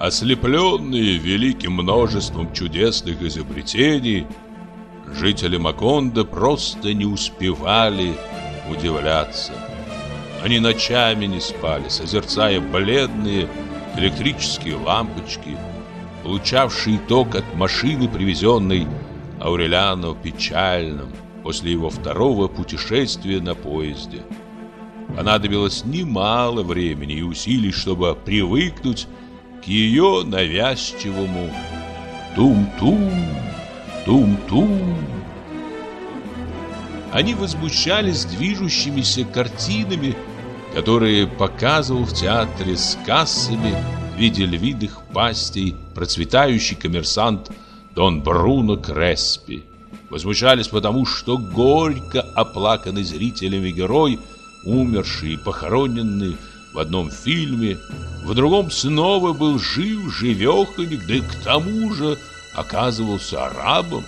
Ослепленные великим множеством чудесных изобретений, жители Маконда просто не успевали удивляться. Они ночами не спали, созерцая бледные электрические лампочки, получавшие ток от машины, привезенной Аурелиано печальным после его второго путешествия на поезде. Понадобилось немало времени и усилий, чтобы привыкнуть к ее навязчивому тум-тум, тум-тум. Они возмущались движущимися картинами, которые показывал в театре с кассами в виде львиных пастей процветающий коммерсант Дон Бруно Креспи. Возмущались потому, что горько оплаканный зрителями герой, умерший и похороненный в одном фильме, в другом снова был жив, живеханик, да и к тому же оказывался арабом.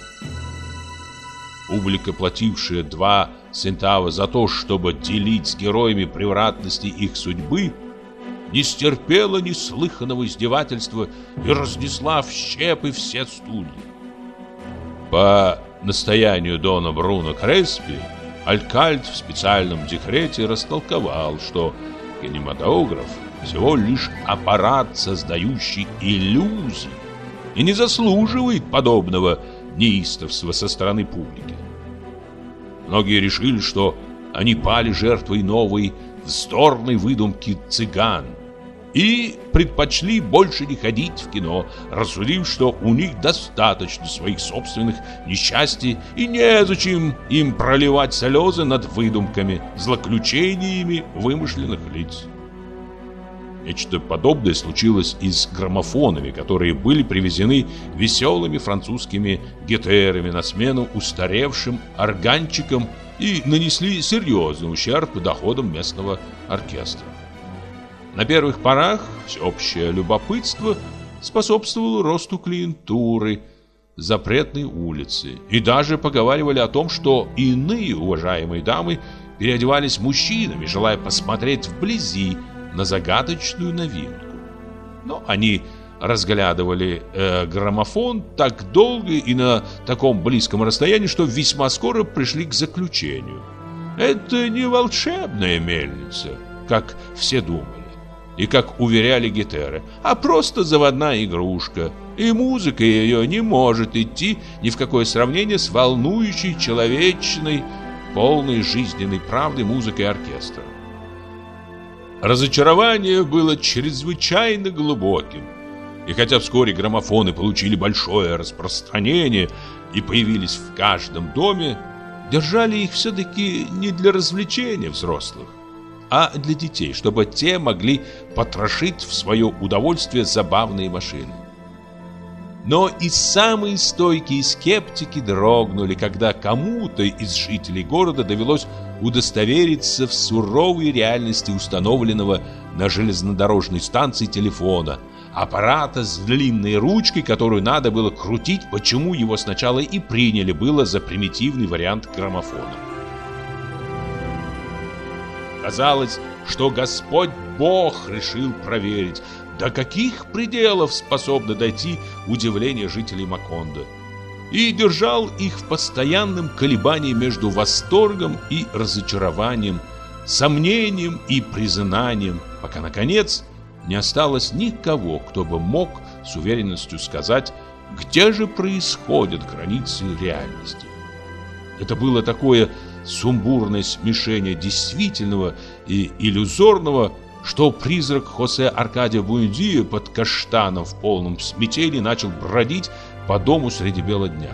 Публика, платившая два центава за то, чтобы делить с героями превратности их судьбы, не стерпела неслыханного издевательства и разнесла в щепы все стулья. По настоянию Дона Бруно Креспи, Алькальд в специальном декрете растолковал, что кинематограф всего лишь аппарат, создающий иллюзии, и не заслуживает подобного неистовства со стороны публики. Многие решили, что они пали жертвой новой вздорной выдумки цыган и предпочли больше не ходить в кино, рассудив, что у них достаточно своих собственных несчастий и незачем им проливать слезы над выдумками, злоключениями вымышленных лиц. Нечто подобное случилось и с граммофонами, которые были привезены веселыми французскими гетерами на смену устаревшим органчикам и нанесли серьезный ущерб доходам местного оркестра. На первых порах всеобщее любопытство способствовало росту клиентуры запретной улицы, и даже поговаривали о том, что иные уважаемые дамы переодевались мужчинами, желая посмотреть вблизи на загадочную новинку. Но они разглядывали э, граммофон так долго и на таком близком расстоянии, что весьма скоро пришли к заключению. Это не волшебная мельница, как все думали, и как уверяли гитеры, а просто заводная игрушка, и музыка ее не может идти ни в какое сравнение с волнующей, человечной, полной жизненной правдой музыкой оркестра. Разочарование было чрезвычайно глубоким. И хотя вскоре граммофоны получили большое распространение и появились в каждом доме, держали их все-таки не для развлечения взрослых, а для детей, чтобы те могли потрошить в свое удовольствие забавные машины. Но и самые стойкие скептики дрогнули, когда кому-то из жителей города довелось удостовериться в суровой реальности установленного на железнодорожной станции телефона, аппарата с длинной ручкой, которую надо было крутить, почему его сначала и приняли было за примитивный вариант граммофона. Казалось, что Господь Бог решил проверить, до каких пределов способно дойти удивление жителей Макондо и держал их в постоянном колебании между восторгом и разочарованием, сомнением и признанием, пока, наконец, не осталось никого, кто бы мог с уверенностью сказать, где же происходят границы реальности. Это было такое сумбурное смешение действительного и иллюзорного, что призрак Хосе Аркадия Буэндио под каштаном в полном смятении начал бродить по дому среди бела дня.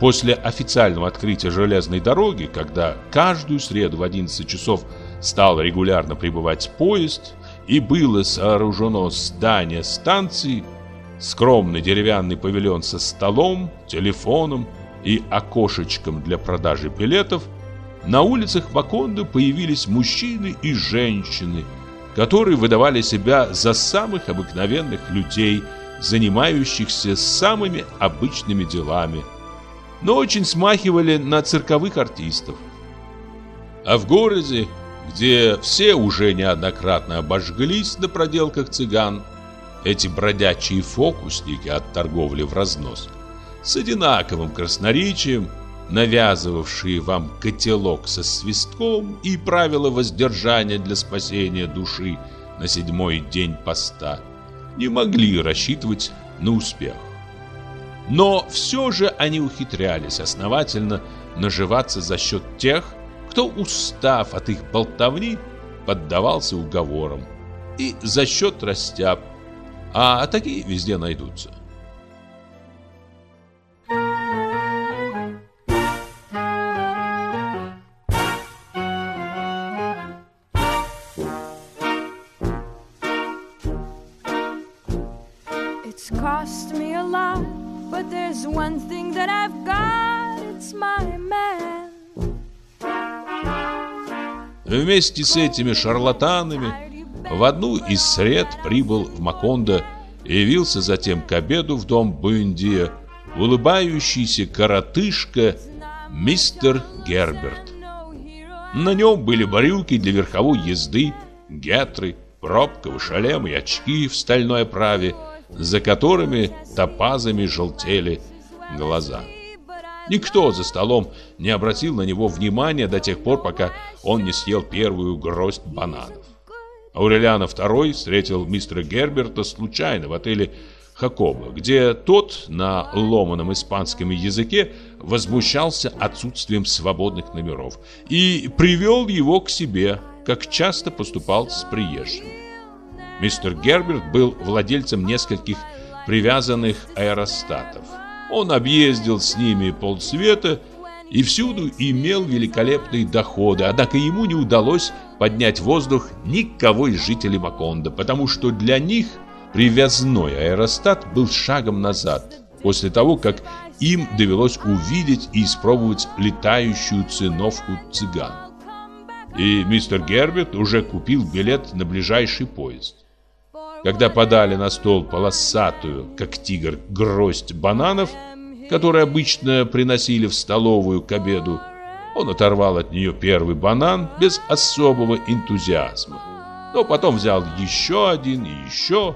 После официального открытия железной дороги, когда каждую среду в 11 часов стал регулярно прибывать поезд и было сооружено здание станции, скромный деревянный павильон со столом, телефоном и окошечком для продажи билетов, на улицах Макондо появились мужчины и женщины, которые выдавали себя за самых обыкновенных людей – занимающихся самыми обычными делами, но очень смахивали на цирковых артистов. А в городе, где все уже неоднократно обожглись на проделках цыган, эти бродячие фокусники от торговли в разнос, с одинаковым красноречием, навязывавшие вам котелок со свистком и правила воздержания для спасения души на седьмой день поста, не могли рассчитывать на успех. Но все же они ухитрялись основательно наживаться за счет тех, кто, устав от их болтовни, поддавался уговорам, и за счет растяб, а такие везде найдутся. Вместе с этими шарлатанами в одну из сред прибыл в Макондо и явился затем к обеду в дом Буэндия улыбающийся коротышка мистер Герберт. На нем были брюки для верховой езды, гетры, пробковый шлем и очки в стальной оправе, за которыми топазами желтели глаза. Никто за столом не обратил на него внимания до тех пор, пока он не съел первую гроздь бананов. Аурелиано II встретил мистера Герберта случайно в отеле Хакоба, где тот на ломаном испанском языке возмущался отсутствием свободных номеров и привел его к себе, как часто поступал с приезжими. Мистер Герберт был владельцем нескольких привязанных аэростатов. Он объездил с ними полсвета и всюду имел великолепные доходы, однако ему не удалось поднять в воздух никого из жителей Макондо, потому что для них привязной аэростат был шагом назад, после того, как им довелось увидеть и испробовать летающую циновку цыган. И мистер Герберт уже купил билет на ближайший поезд. Когда подали на стол полосатую, как тигр, гроздь бананов, которые обычно приносили в столовую к обеду, он оторвал от нее первый банан без особого энтузиазма. Но потом взял еще один и еще.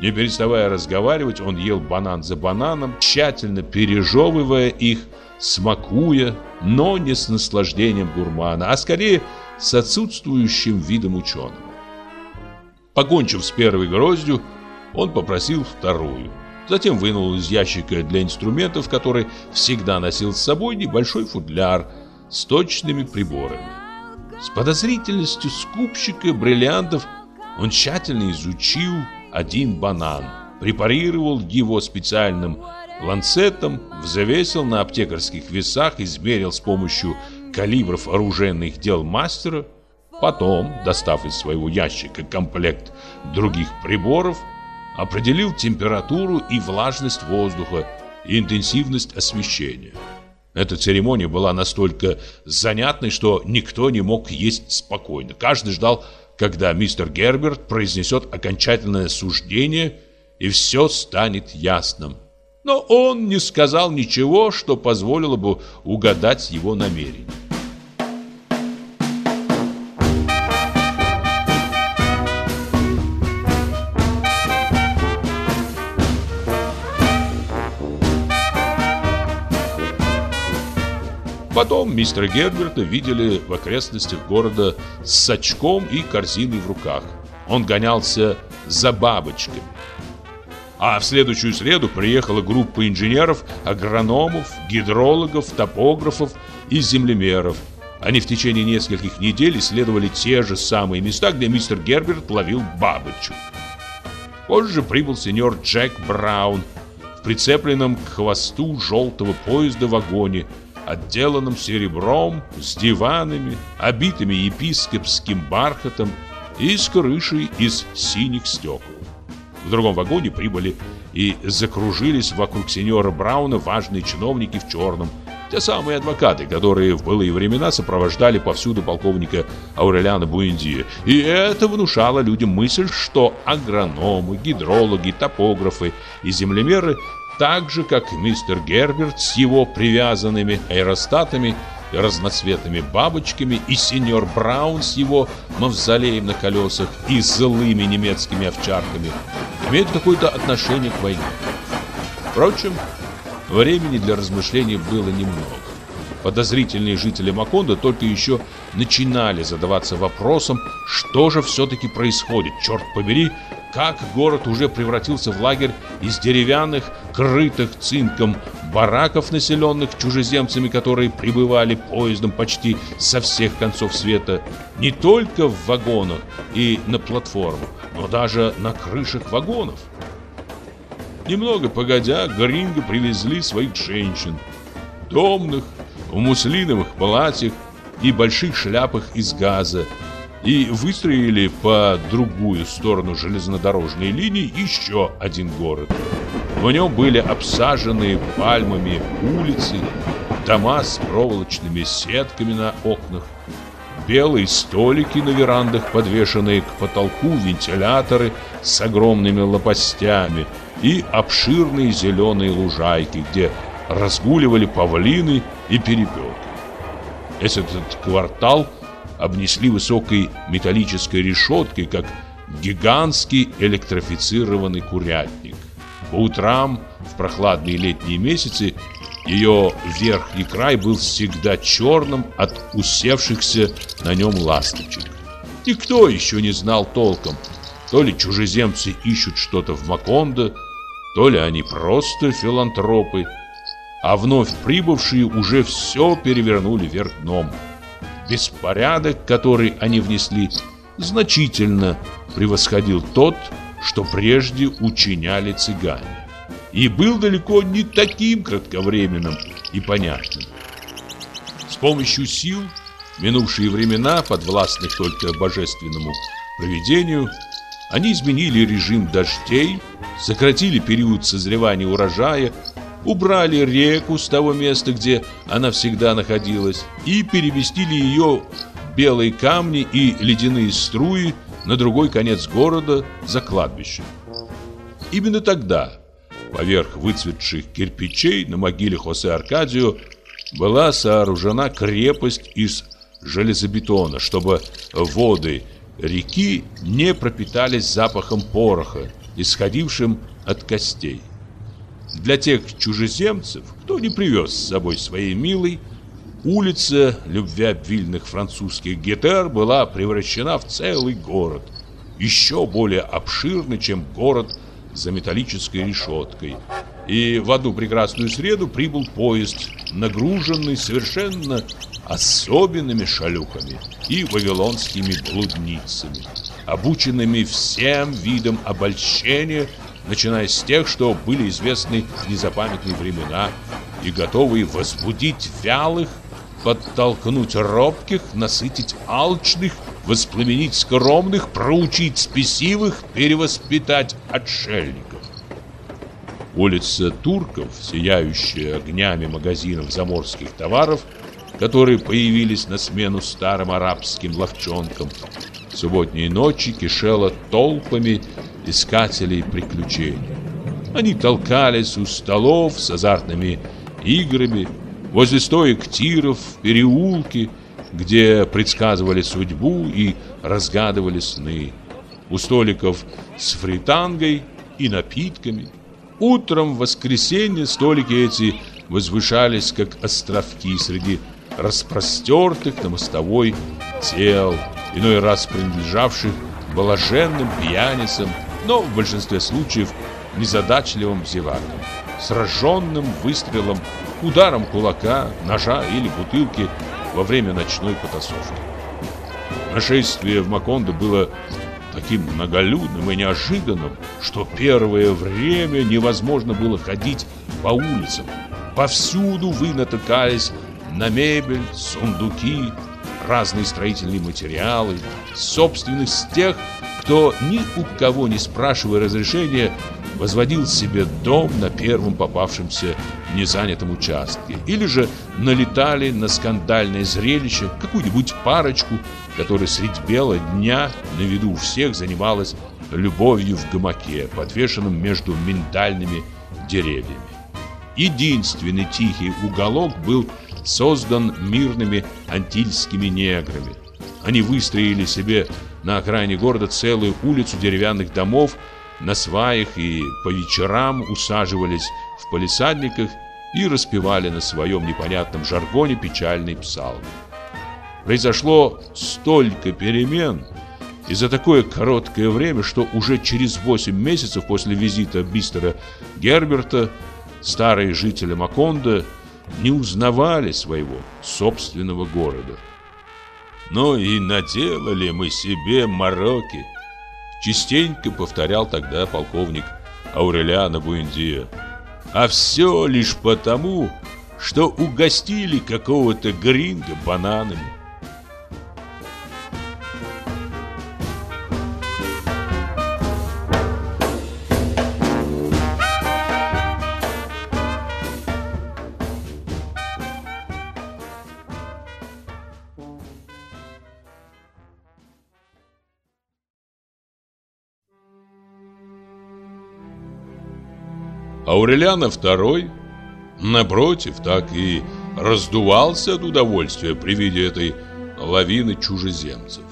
Не переставая разговаривать, он ел банан за бананом, тщательно пережевывая их, смакуя, но не с наслаждением гурмана, а скорее с отсутствующим видом ученого. Покончив с первой гроздью, он попросил вторую. Затем вынул из ящика для инструментов, который всегда носил с собой, небольшой футляр с точными приборами. С подозрительностью скупщика бриллиантов он тщательно изучил один банан, препарировал его специальным ланцетом, взвесил на аптекарских весах, измерил с помощью калибров оружейных дел мастера, Потом, достав из своего ящика комплект других приборов, определил температуру и влажность воздуха и интенсивность освещения. Эта церемония была настолько занятной, что никто не мог есть спокойно. Каждый ждал, когда мистер Герберт произнесет окончательное суждение, и все станет ясным. Но он не сказал ничего, что позволило бы угадать его намерение. Потом мистера Герберта видели в окрестностях города с очком и корзиной в руках. Он гонялся за бабочками. А в следующую среду приехала группа инженеров, агрономов, гидрологов, топографов и землемеров. Они в течение нескольких недель исследовали те же самые места, где мистер Герберт ловил бабочек. Позже прибыл сеньор Джек Браун в прицепленном к хвосту желтого поезда вагоне – отделанном серебром, с диванами, обитыми епископским бархатом и с крышей из синих стекол. В другом вагоне прибыли и закружились вокруг сеньора Брауна важные чиновники в черном, те самые адвокаты, которые в былые времена сопровождали повсюду полковника Аурелиана Буэндия. И это внушало людям мысль, что агрономы, гидрологи, топографы и землемеры так же, как мистер Герберт с его привязанными аэростатами разноцветными бабочками, и сеньор Браун с его мавзолеем на колесах и злыми немецкими овчарками, имеют какое-то отношение к войне. Впрочем, времени для размышлений было немного. Подозрительные жители Макондо только еще начинали задаваться вопросом, что же все-таки происходит, черт побери, как город уже превратился в лагерь из деревянных, крытых цинком бараков, населенных чужеземцами, которые прибывали поездом почти со всех концов света, не только в вагонах и на платформах, но даже на крышах вагонов. Немного погодя, Гринго привезли своих женщин, домных, в муслиновых платьях и больших шляпах из газа, и выстроили по другую сторону железнодорожной линии еще один город. В нем были обсажены пальмами улицы, дома с проволочными сетками на окнах, белые столики на верандах, подвешенные к потолку вентиляторы с огромными лопастями и обширные зеленые лужайки, где разгуливали павлины и перепелки. Этот квартал обнесли высокой металлической решеткой, как гигантский электрифицированный курятник. По утрам, в прохладные летние месяцы, ее верхний край был всегда черным от усевшихся на нем ласточек. Никто еще не знал толком, то ли чужеземцы ищут что-то в Макондо, то ли они просто филантропы, а вновь прибывшие уже все перевернули вверх дном. Беспорядок, который они внесли, значительно превосходил тот, что прежде учиняли цыгане. И был далеко не таким кратковременным и понятным. С помощью сил, минувшие времена, подвластных только божественному проведению, они изменили режим дождей, сократили период созревания урожая, убрали реку с того места, где она всегда находилась, и переместили ее белые камни и ледяные струи на другой конец города за кладбище. Именно тогда, поверх выцветших кирпичей на могиле Хосе Аркадио, была сооружена крепость из железобетона, чтобы воды реки не пропитались запахом пороха, исходившим от костей. Для тех чужеземцев, кто не привез с собой своей милой, улица любвеобильных французских гетер была превращена в целый город, еще более обширный, чем город за металлической решеткой. И в одну прекрасную среду прибыл поезд, нагруженный совершенно особенными шалюхами и вавилонскими блудницами, обученными всем видам обольщения начиная с тех, что были известны в незапамятные времена и готовые возбудить вялых, подтолкнуть робких, насытить алчных, воспламенить скромных, проучить спесивых, перевоспитать отшельников. Улица Турков, сияющая огнями магазинов заморских товаров, которые появились на смену старым арабским ловчонкам, субботние ночи кишела толпами искателей приключений. Они толкались у столов с азартными играми, возле стоек тиров, в переулке, где предсказывали судьбу и разгадывали сны. У столиков с фритангой и напитками. Утром в воскресенье столики эти возвышались, как островки среди распростертых на мостовой тел, иной раз принадлежавших блаженным пьяницам но в большинстве случаев незадачливым зеваком, сраженным выстрелом, ударом кулака, ножа или бутылки во время ночной потасовки. Нашествие в Макондо было таким многолюдным и неожиданным, что первое время невозможно было ходить по улицам. Повсюду вы натыкались на мебель, сундуки, разные строительные материалы, собственность тех, кто ни у кого не спрашивая разрешения, возводил себе дом на первом попавшемся незанятом участке. Или же налетали на скандальное зрелище какую-нибудь парочку, которая средь бела дня на виду у всех занималась любовью в гамаке, подвешенном между миндальными деревьями. Единственный тихий уголок был создан мирными антильскими неграми. Они выстроили себе на окраине города целую улицу деревянных домов на сваях и по вечерам усаживались в палисадниках и распевали на своем непонятном жаргоне печальный псалм. Произошло столько перемен и за такое короткое время, что уже через 8 месяцев после визита мистера Герберта старые жители Маконда не узнавали своего собственного города. «Ну и наделали мы себе мороки!» Частенько повторял тогда полковник Аурелиано Буэндиа. А все лишь потому, что угостили какого-то гринга бананами. Аурелиана II, напротив, так и раздувался от удовольствия при виде этой лавины чужеземцев.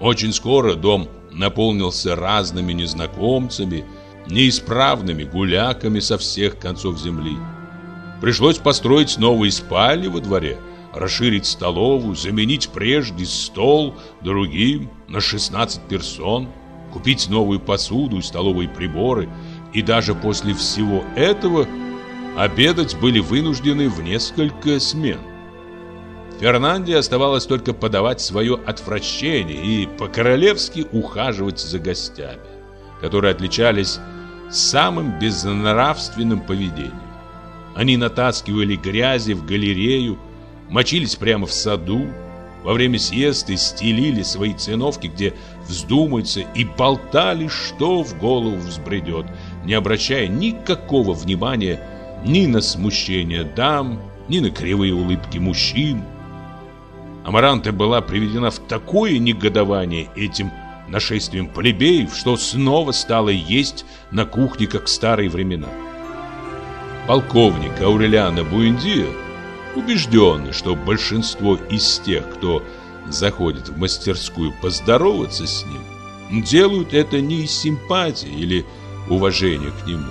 Очень скоро дом наполнился разными незнакомцами, неисправными гуляками со всех концов земли. Пришлось построить новые спальни во дворе, расширить столовую, заменить прежний стол другим на 16 персон, купить новую посуду и столовые приборы – и даже после всего этого обедать были вынуждены в несколько смен. Фернанде оставалось только подавать свое отвращение и по-королевски ухаживать за гостями, которые отличались самым безнравственным поведением. Они натаскивали грязи в галерею, мочились прямо в саду, во время съезда стелили свои циновки, где вздумается, и болтали, что в голову взбредет, не обращая никакого внимания ни на смущение дам, ни на кривые улыбки мужчин. Амаранта была приведена в такое негодование этим нашествием плебеев, что снова стала есть на кухне, как в старые времена. Полковник Аурелиана Буэндиа, убежденный, что большинство из тех, кто заходит в мастерскую поздороваться с ним, делают это не из симпатии или уважения к нему,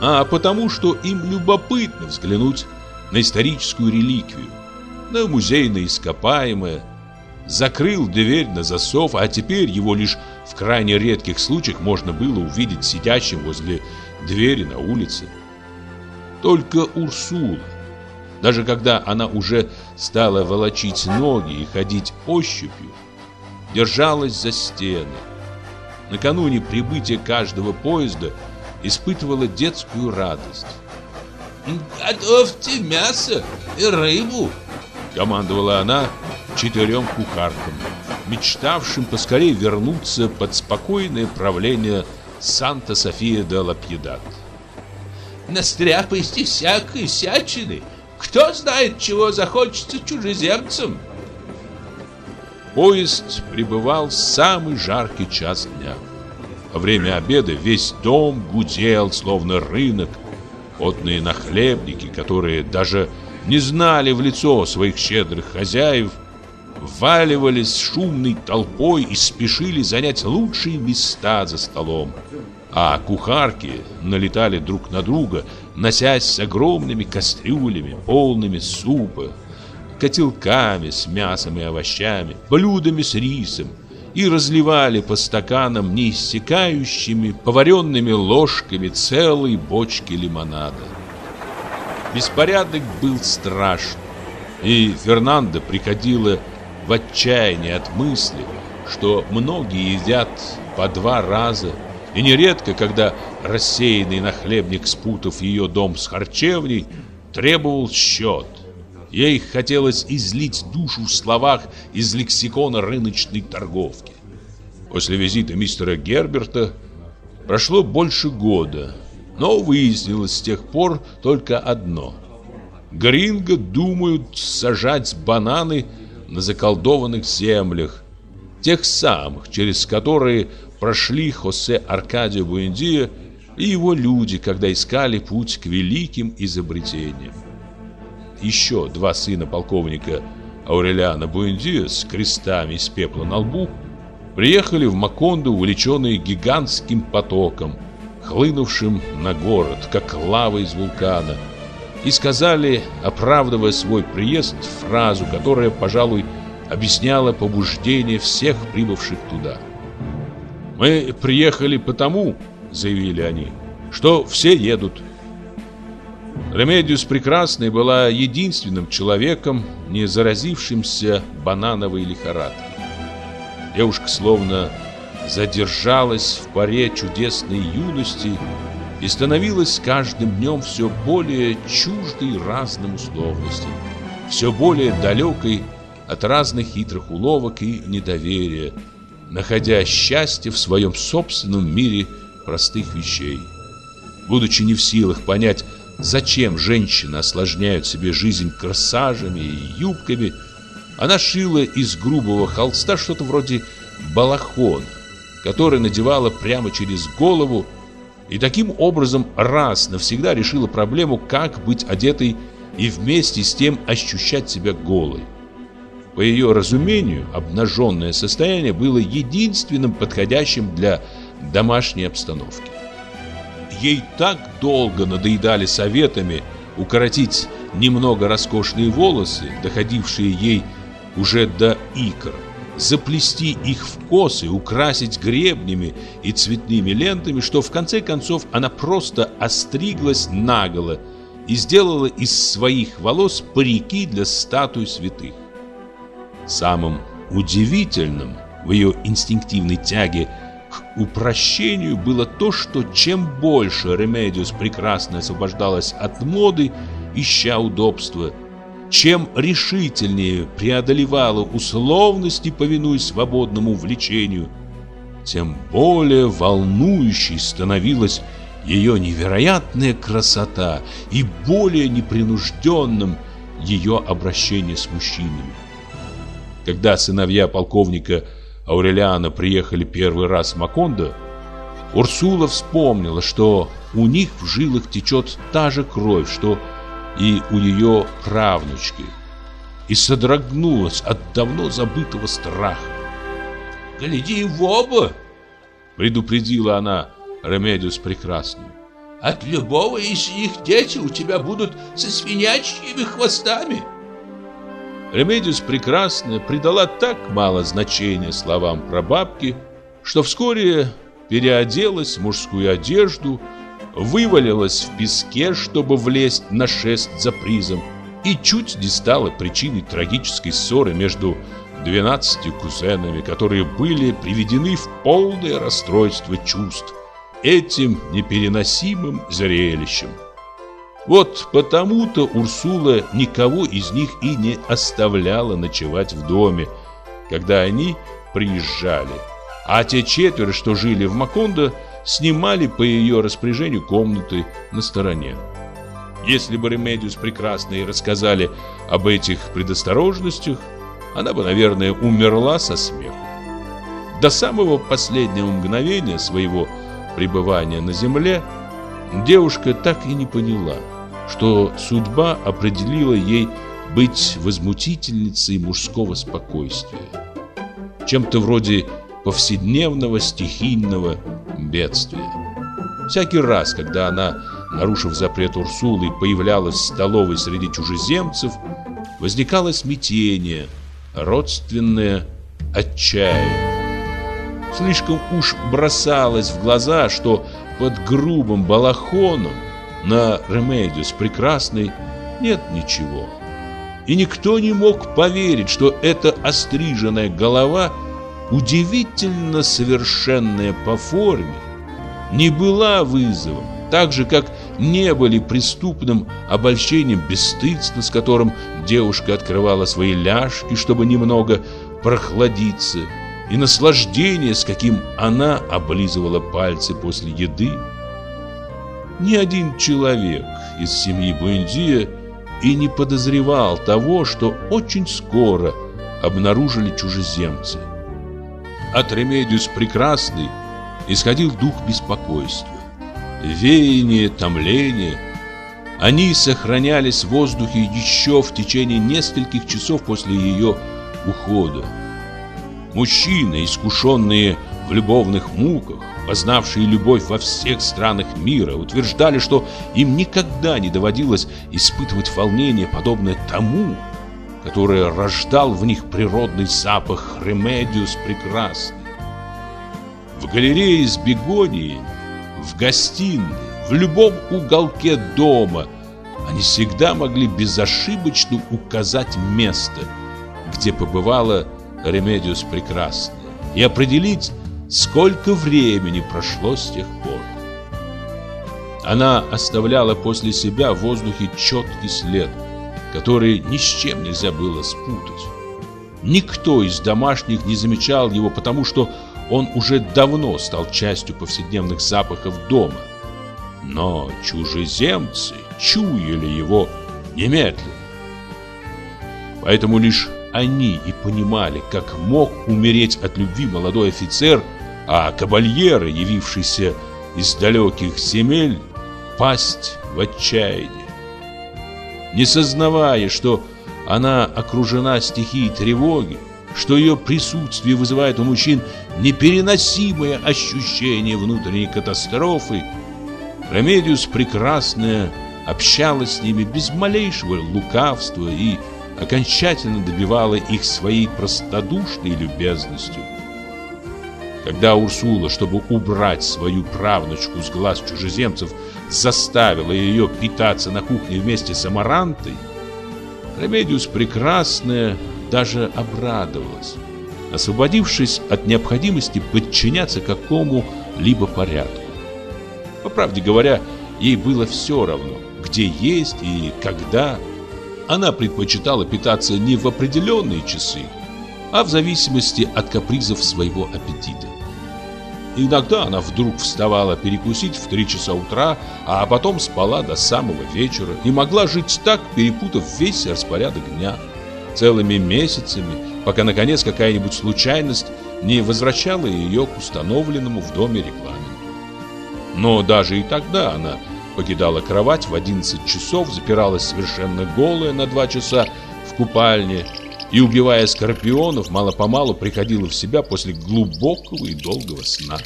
а потому, что им любопытно взглянуть на историческую реликвию, на музейное ископаемое, закрыл дверь на засов, а теперь его лишь в крайне редких случаях можно было увидеть сидящим возле двери на улице. Только Урсула, даже когда она уже стала волочить ноги и ходить ощупью, держалась за стены, накануне прибытия каждого поезда испытывала детскую радость. «Готовьте мясо и рыбу!» Командовала она четырем кухаркам, мечтавшим поскорее вернуться под спокойное правление Санта-София де Лапьедат. «Настряпайте всякой всячины! Кто знает, чего захочется чужеземцам!» Поезд прибывал в самый жаркий час дня. Во время обеда весь дом гудел, словно рынок. Потные нахлебники, которые даже не знали в лицо своих щедрых хозяев, валивались шумной толпой и спешили занять лучшие места за столом. А кухарки налетали друг на друга, носясь с огромными кастрюлями, полными супа, котелками с мясом и овощами, блюдами с рисом и разливали по стаканам неиссякающими поваренными ложками целые бочки лимонада. Беспорядок был страшный, и Фернандо приходила в отчаяние от мысли, что многие едят по два раза, и нередко, когда рассеянный нахлебник, спутав ее дом с харчевней, требовал счет – Ей хотелось излить душу в словах из лексикона рыночной торговки. После визита мистера Герберта прошло больше года, но выяснилось с тех пор только одно. Гринго думают сажать бананы на заколдованных землях, тех самых, через которые прошли Хосе Аркадио Буэндиа и его люди, когда искали путь к великим изобретениям еще два сына полковника Аурелиана Буэндио с крестами из пепла на лбу приехали в Макондо, увлеченные гигантским потоком, хлынувшим на город, как лава из вулкана, и сказали, оправдывая свой приезд, фразу, которая, пожалуй, объясняла побуждение всех прибывших туда. «Мы приехали потому, — заявили они, — что все едут». Ремедиос Прекрасная была единственным человеком, не заразившимся банановой лихорадкой. Девушка словно задержалась в поре чудесной юности и становилась с каждым днем все более чуждой разным условностям, все более далекой от разных хитрых уловок и недоверия, находя счастье в своем собственном мире простых вещей. Будучи не в силах понять, зачем женщины осложняют себе жизнь красажами и юбками, она шила из грубого холста что-то вроде балахона, который надевала прямо через голову и таким образом раз навсегда решила проблему, как быть одетой и вместе с тем ощущать себя голой. По ее разумению, обнаженное состояние было единственным подходящим для домашней обстановки. Ей так долго надоедали советами укоротить немного роскошные волосы, доходившие ей уже до икр, заплести их в косы, украсить гребнями и цветными лентами, что в конце концов она просто остриглась наголо и сделала из своих волос парики для статуй святых. Самым удивительным в ее инстинктивной тяге к упрощению было то, что чем больше Ремедиос Прекрасная освобождалась от моды, ища удобства, чем решительнее преодолевала условности, повинуясь свободному влечению, тем более волнующей становилась ее невероятная красота и более непринужденным ее обращение с мужчинами. Когда сыновья полковника Аурелиана приехали первый раз в Макондо, Урсула вспомнила, что у них в жилах течет та же кровь, что и у ее правнучки, и содрогнулась от давно забытого страха. «Гляди в оба!» — предупредила она Ремедиос Прекрасную. «От любого из них дети у тебя будут со свинячьими хвостами!» Ремедиос Прекрасная придала так мало значения словам прабабки, что вскоре переоделась в мужскую одежду, вывалилась в песке, чтобы влезть на шест за призом, и чуть не стала причиной трагической ссоры между двенадцатью кузенами, которые были приведены в полное расстройство чувств этим непереносимым зрелищем. Вот потому-то Урсула никого из них и не оставляла ночевать в доме, когда они приезжали. А те четверо, что жили в Макондо, снимали по ее распоряжению комнаты на стороне. Если бы Ремедиос Прекрасной рассказали об этих предосторожностях, она бы, наверное, умерла со смеху. До самого последнего мгновения своего пребывания на земле девушка так и не поняла – что судьба определила ей быть возмутительницей мужского спокойствия. Чем-то вроде повседневного стихийного бедствия. Всякий раз, когда она, нарушив запрет Урсулы, появлялась в столовой среди чужеземцев, возникало смятение, родственное отчаянию. Слишком уж бросалось в глаза, что под грубым балахоном на Ремедиос Прекрасной нет ничего. И никто не мог поверить, что эта остриженная голова, удивительно совершенная по форме, не была вызовом, так же, как не были преступным обольщением бесстыдства, с которым девушка открывала свои ляжки, чтобы немного прохладиться, и наслаждение, с каким она облизывала пальцы после еды. Ни один человек из семьи Буэндия и не подозревал того, что очень скоро обнаружили чужеземцы. От Ремедиос Прекрасной исходил дух беспокойства, веяние, томление. Они сохранялись в воздухе еще в течение нескольких часов после ее ухода. Мужчины, искушенные в любовных муках, познавшие любовь во всех странах мира, утверждали, что им никогда не доводилось испытывать волнение, подобное тому, которое рождал в них природный запах Ремедиос Прекрасной. В галерее с бегонией, в гостиной, в любом уголке дома они всегда могли безошибочно указать место, где побывала Ремедиос прекрасная, и определить, сколько времени прошло с тех пор. Она оставляла после себя в воздухе четкий след, который ни с чем нельзя было спутать. Никто из домашних не замечал его, потому что он уже давно стал частью повседневных запахов дома. Но чужеземцы чуяли его немедленно. Поэтому лишь они и понимали, как мог умереть от любви молодой офицер, а кабальеры, явившиеся из далеких земель, пасть в отчаяние. Не сознавая, что она окружена стихией тревоги, что ее присутствие вызывает у мужчин непереносимое ощущение внутренней катастрофы, Ремедиос Прекрасная общалась с ними без малейшего лукавства и окончательно добивала их своей простодушной любезностью. Когда Урсула, чтобы убрать свою правнучку с глаз чужеземцев, заставила ее питаться на кухне вместе с Амарантой, Ремедиос Прекрасная даже обрадовалась, освободившись от необходимости подчиняться какому-либо порядку. По правде говоря, ей было все равно, где есть и когда. Она предпочитала питаться не в определенные часы, а в зависимости от капризов своего аппетита. Иногда она вдруг вставала перекусить в три часа утра, а потом спала до самого вечера и могла жить так, перепутав весь распорядок дня, целыми месяцами, пока, наконец, какая-нибудь случайность не возвращала ее к установленному в доме регламенту. Но даже и тогда она покидала кровать в 11 часов, запиралась совершенно голая на 2 часа в купальне и, убивая скорпионов, мало-помалу приходила в себя после глубокого и долгого сна.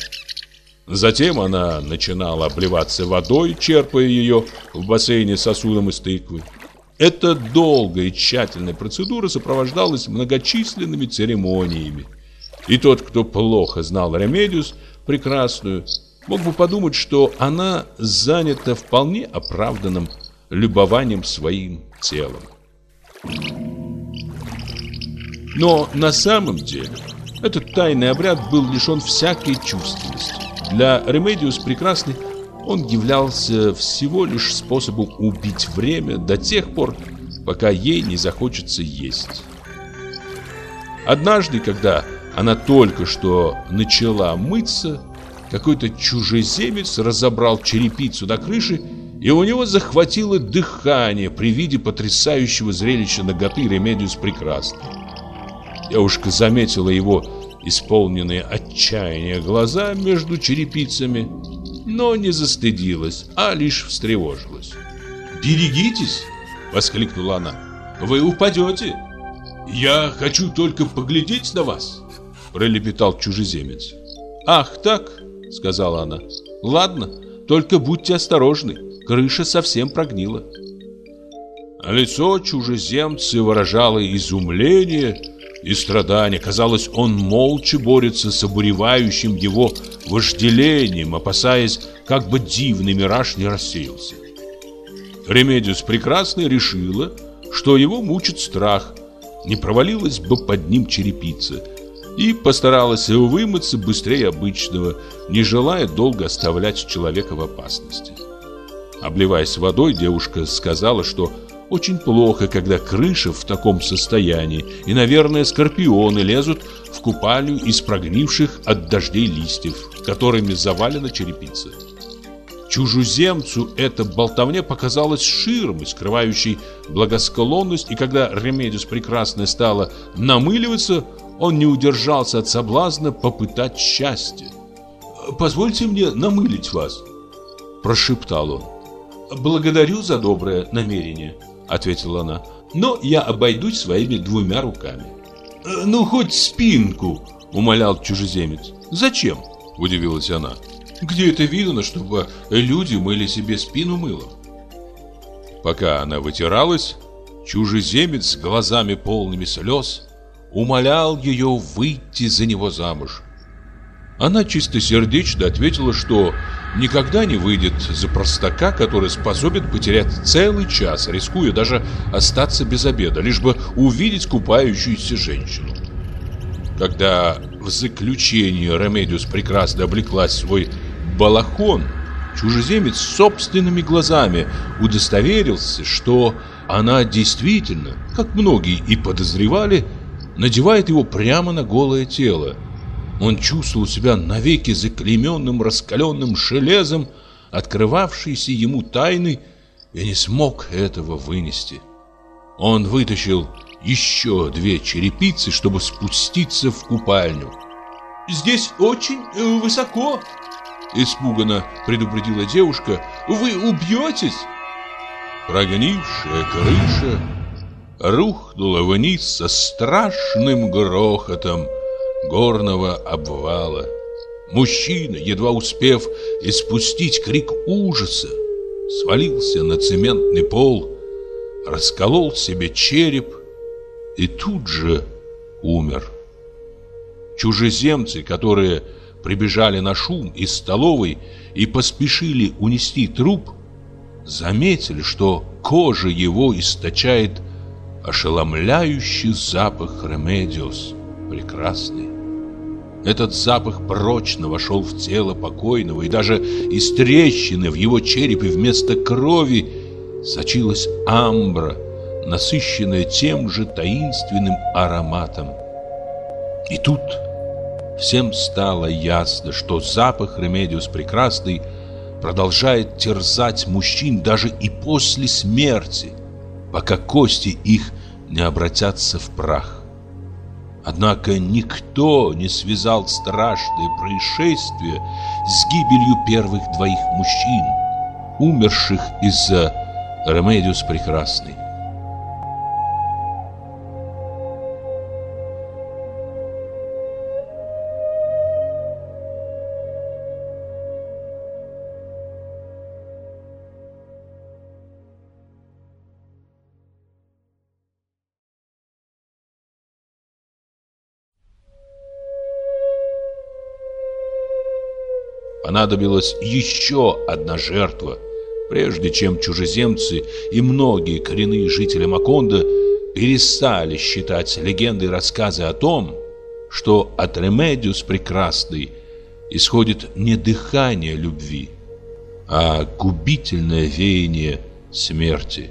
Затем она начинала обливаться водой, черпая ее в бассейне сосудом из тыквы. Эта долгая и тщательная процедура сопровождалась многочисленными церемониями. И тот, кто плохо знал Ремедиос Прекрасную, мог бы подумать, что она занята вполне оправданным любованием своим телом. Но на самом деле этот тайный обряд был лишен всякой чувственности. Для Ремедиос Прекрасной он являлся всего лишь способом убить время до тех пор, пока ей не захочется есть. Однажды, когда она только что начала мыться, какой-то чужеземец разобрал черепицу на крыше, и у него захватило дыхание при виде потрясающего зрелища наготы Ремедиос Прекрасной. Девушка заметила его исполненные отчаяния глаза между черепицами, но не застыдилась, а лишь встревожилась. «Берегитесь!» — воскликнула она. «Вы упадете! Я хочу только поглядеть на вас!» — пролепетал чужеземец. «Ах, так!» — сказала она. «Ладно, только будьте осторожны, крыша совсем прогнила». Лицо чужеземца выражало изумление и страдания. Казалось, он молча борется с обуревающим его вожделением, опасаясь, как бы дивный мираж не рассеялся. Ремедиос Прекрасная решила, что его мучит страх, не провалилась бы под ним черепица, и постаралась вымыться быстрее обычного, не желая долго оставлять человека в опасности. Обливаясь водой, девушка сказала, что очень плохо, когда крыша в таком состоянии, и, наверное, скорпионы лезут в купальню из прогнивших от дождей листьев, которыми завалена черепица. Чужеземцу эта болтовня показалась ширмой, скрывающей благосклонность, и когда Ремедиос Прекрасная стала намыливаться, он не удержался от соблазна попытать счастье. «Позвольте мне намылить вас», – прошептал он. «Благодарю за доброе намерение», ответила она. Но я обойдусь своими двумя руками. Ну, хоть спинку, умолял чужеземец. «Зачем?» – удивилась она. «Где это видно, чтобы люди мыли себе спину мылом?» Пока она вытиралась, чужеземец с глазами полными слез умолял ее выйти за него замуж. Она чистосердечно ответила, что никогда не выйдет за простака, который способен потерять целый час, рискуя даже остаться без обеда, лишь бы увидеть купающуюся женщину. Когда в заключение Ремедиос Прекрасная облеклась в свой балахон, чужеземец собственными глазами удостоверился, что она действительно, как многие и подозревали, надевает его прямо на голое тело. Он чувствовал себя навеки заклейменным раскаленным железом открывшейся ему тайны, и не смог этого вынести. Он вытащил еще две черепицы, чтобы спуститься в купальню. «Здесь очень э, высоко!» Испуганно предупредила девушка. «Вы убьетесь!» Прогнившая крыша рухнула вниз со страшным грохотом горного обвала. Мужчина, едва успев испустить крик ужаса, свалился на цементный пол, расколол себе череп и тут же умер. Чужеземцы, которые прибежали на шум из столовой и поспешили унести труп, заметили, что кожа его источает ошеломляющий запах ремедиос, прекрасный. Этот запах прочно вошел в тело покойного, и даже из трещины в его черепе вместо крови сочилась амбра, насыщенная тем же таинственным ароматом. И тут всем стало ясно, что запах Ремедиос Прекрасной продолжает терзать мужчин даже и после смерти, пока кости их не обратятся в прах. Однако никто не связал страшное происшествие с гибелью первых двоих мужчин, умерших из-за Ремедиос Прекрасной. Понадобилась еще одна жертва, прежде чем чужеземцы и многие коренные жители Макондо перестали считать легенды и рассказы о том, что от Ремедиос Прекрасной исходит не дыхание любви, а губительное веяние смерти.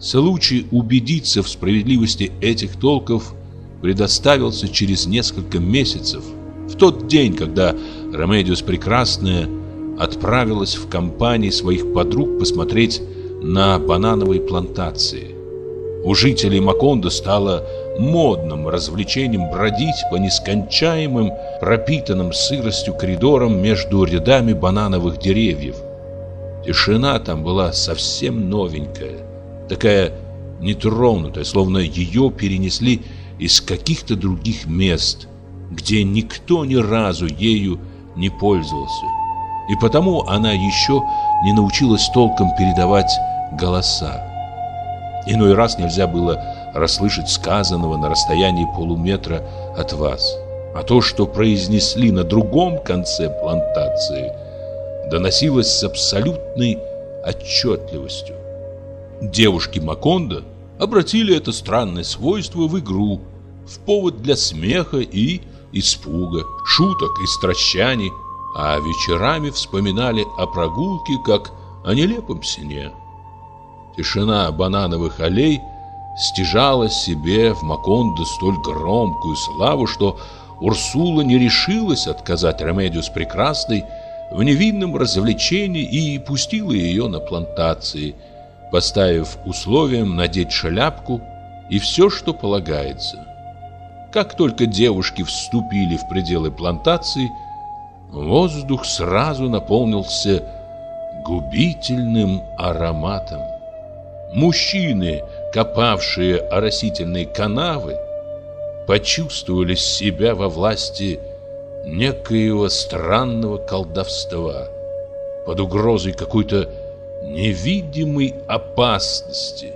Случай убедиться в справедливости этих толков предоставился через несколько месяцев – в тот день, когда Ромедиус Прекрасная отправилась в компании своих подруг посмотреть на банановые плантации. У жителей Макондо стало модным развлечением бродить по нескончаемым, пропитанным сыростью коридорам между рядами банановых деревьев. Тишина там была совсем новенькая, такая нетронутая, словно ее перенесли из каких-то других мест – где никто ни разу ею не пользовался. И потому она еще не научилась толком передавать голоса. Иной раз нельзя было расслышать сказанного на расстоянии полуметра от вас. А то, что произнесли на другом конце плантации, доносилось с абсолютной отчетливостью. Девушки Макондо обратили это странное свойство в игру, в повод для смеха и испуга, шуток и стращаний, а вечерами вспоминали о прогулке как о нелепом сне. Тишина банановых аллей стяжала себе в Макондо столь громкую славу, что Урсула не решилась отказать Ремедиос Прекрасной в невинном развлечении и пустила ее на плантации, поставив условием надеть шляпку и все, что полагается. Как только девушки вступили в пределы плантации, воздух сразу наполнился губительным ароматом. Мужчины, копавшие оросительные канавы, почувствовали себя во власти некоего странного колдовства, под угрозой какой-то невидимой опасности.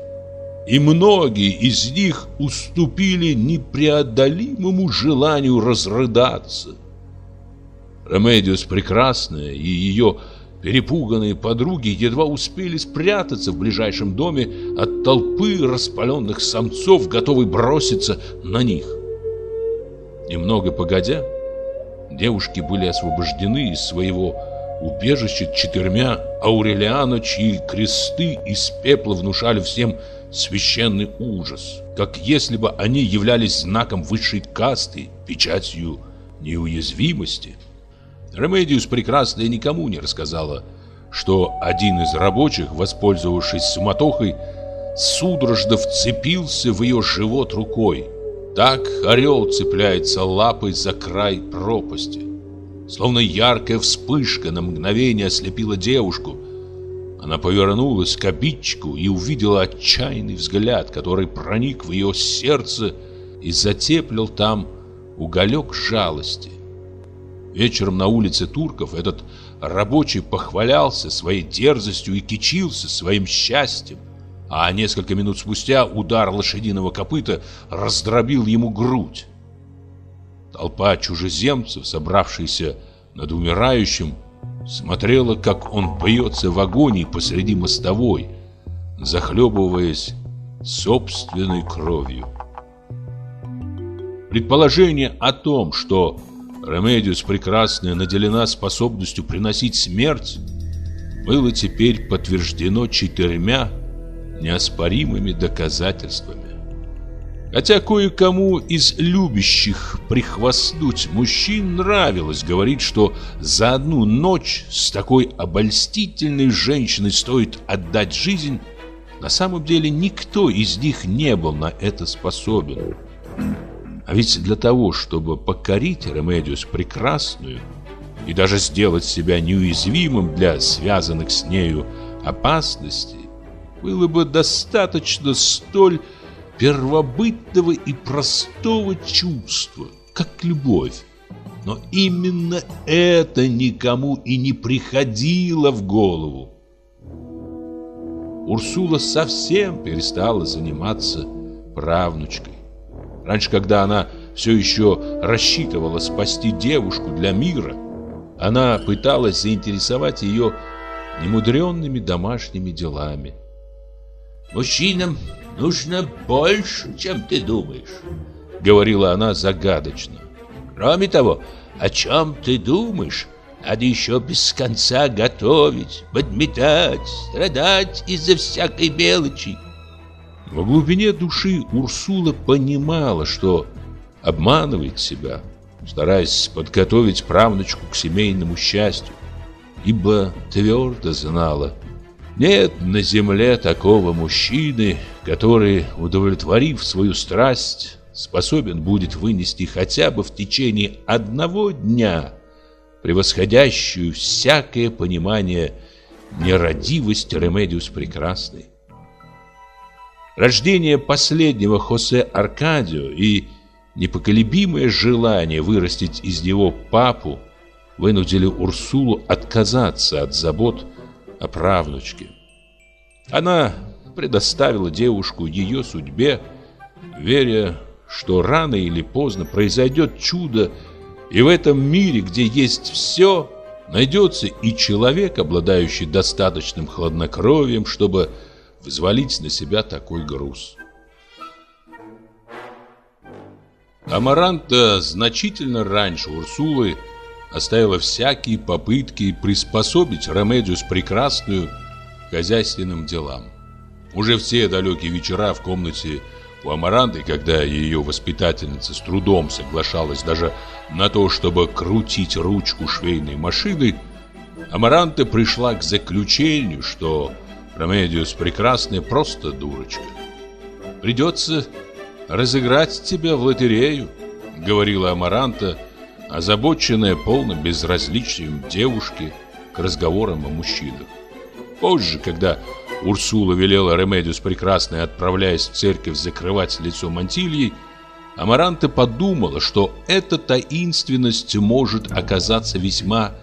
И многие из них уступили непреодолимому желанию разрыдаться. Ремедиос Прекрасная и ее перепуганные подруги едва успели спрятаться в ближайшем доме от толпы распаленных самцов, готовой броситься на них. Немного погодя, девушки были освобождены из своего убежища четырьмя Аурелиано, чьи кресты из пепла внушали всем священный ужас, как если бы они являлись знаком высшей касты, печатью неуязвимости. Ремедиос Прекрасная никому не рассказала, что один из рабочих, воспользовавшись суматохой, судорожно вцепился в ее живот рукой. Так орел цепляется лапой за край пропасти. Словно яркая вспышка на мгновение ослепила девушку. Она повернулась к обидчику и увидела отчаянный взгляд, который проник в ее сердце и затеплил там уголек жалости. Вечером на улице Турков этот рабочий похвалялся своей дерзостью и кичился своим счастьем, а несколько минут спустя удар лошадиного копыта раздробил ему грудь. Толпа чужеземцев, собравшаяся над умирающим, смотрела, как он бьется в агонии посреди мостовой, захлебываясь собственной кровью. Предположение о том, что Ремедиос Прекрасная наделена способностью приносить смерть, было теперь подтверждено четырьмя неоспоримыми доказательствами. Хотя кое-кому из любящих прихвастнуть мужчин нравилось говорить, что за одну ночь с такой обольстительной женщиной стоит отдать жизнь, на самом деле никто из них не был на это способен. А ведь для того, чтобы покорить Ремедиос Прекрасную и даже сделать себя неуязвимым для связанных с нею опасностей, было бы достаточно столь первобытного и простого чувства, как любовь. Но именно это никому и не приходило в голову. Урсула совсем перестала заниматься правнучкой. Раньше, когда она все еще рассчитывала спасти девушку для мира, она пыталась заинтересовать ее немудренными домашними делами. «Мужчинам нужно больше, чем ты думаешь», — говорила она загадочно. «Кроме того, о чем ты думаешь, надо еще без конца готовить, подметать, страдать из-за всякой мелочи. В глубине души Урсула понимала, что обманывает себя, стараясь подготовить правнучку к семейному счастью, ибо твердо знала, нет на земле такого мужчины, который, удовлетворив свою страсть, способен будет вынести хотя бы в течение одного дня превосходящую всякое понимание нерадивостью Ремедиос Прекрасной. Рождение последнего Хосе Аркадио и непоколебимое желание вырастить из него папу вынудили Урсулу отказаться от забот о правнучке. Она предоставила девушку ее судьбе, веря, что рано или поздно произойдет чудо, и в этом мире, где есть все, найдется и человек, обладающий достаточным хладнокровием, чтобы взвалить на себя такой груз. Амаранта значительно раньше Урсулы оставила всякие попытки приспособить Ремедиос Прекрасную к хозяйственным делам. Уже в те далекие вечера в комнате у Амаранты, когда ее воспитательница с трудом соглашалась даже на то, чтобы крутить ручку швейной машины, Амаранта пришла к заключению, что Ремедиос Прекрасная просто дурочка. Придется разыграть тебя в лотерею, говорила Амаранта, озабоченная полным безразличием девушки к разговорам о мужчинах. Позже, когда Урсула велела Ремедиос Прекрасной, отправляясь в церковь закрывать лицо мантильей, Амаранта подумала, что эта таинственность может оказаться весьма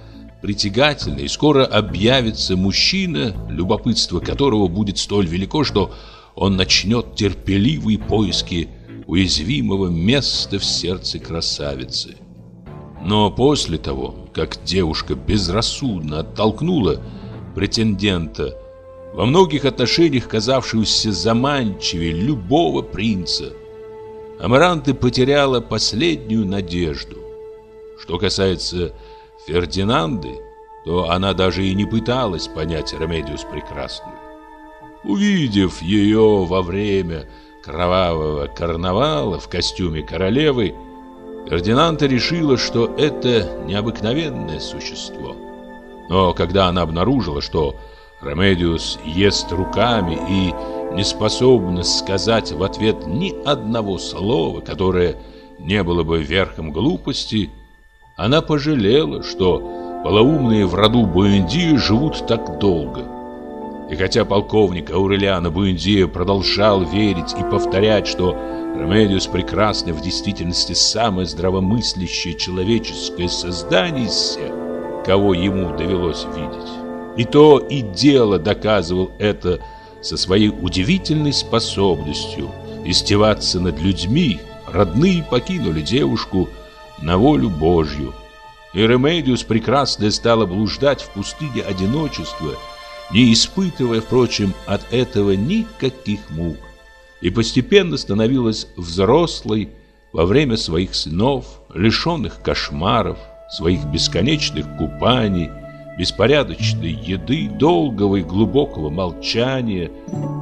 притягательной, и скоро объявится мужчина, любопытство которого будет столь велико, что он начнет терпеливые поиски уязвимого места в сердце красавицы. Но после того, как девушка безрассудно оттолкнула претендента, во многих отношениях казавшегося заманчивее любого принца, Амаранта потеряла последнюю надежду. Что касается Фернанды, то она даже и не пыталась понять Ремедиос Прекрасную. Увидев ее во время кровавого карнавала в костюме королевы, Фернанда решила, что это необыкновенное существо. Но когда она обнаружила, что Ремедиос ест руками и не способна сказать в ответ ни одного слова, которое не было бы верхом глупости, она пожалела, что полоумные в роду Буэндиа живут так долго. И хотя полковник Аурелиано Буэндиа продолжал верить и повторять, что Ремедиос Прекрасная в действительности самое здравомыслящее человеческое создание из всех, кого ему довелось видеть. И то и дело доказывал это со своей удивительной способностью издеваться над людьми, родные покинули девушку на волю Божью. И Ремедиос Прекрасная стала блуждать в пустыне одиночества, не испытывая, впрочем, от этого никаких мук и постепенно становилась взрослой во время своих снов, лишенных кошмаров, своих бесконечных купаний, беспорядочной еды, долгого и глубокого молчания,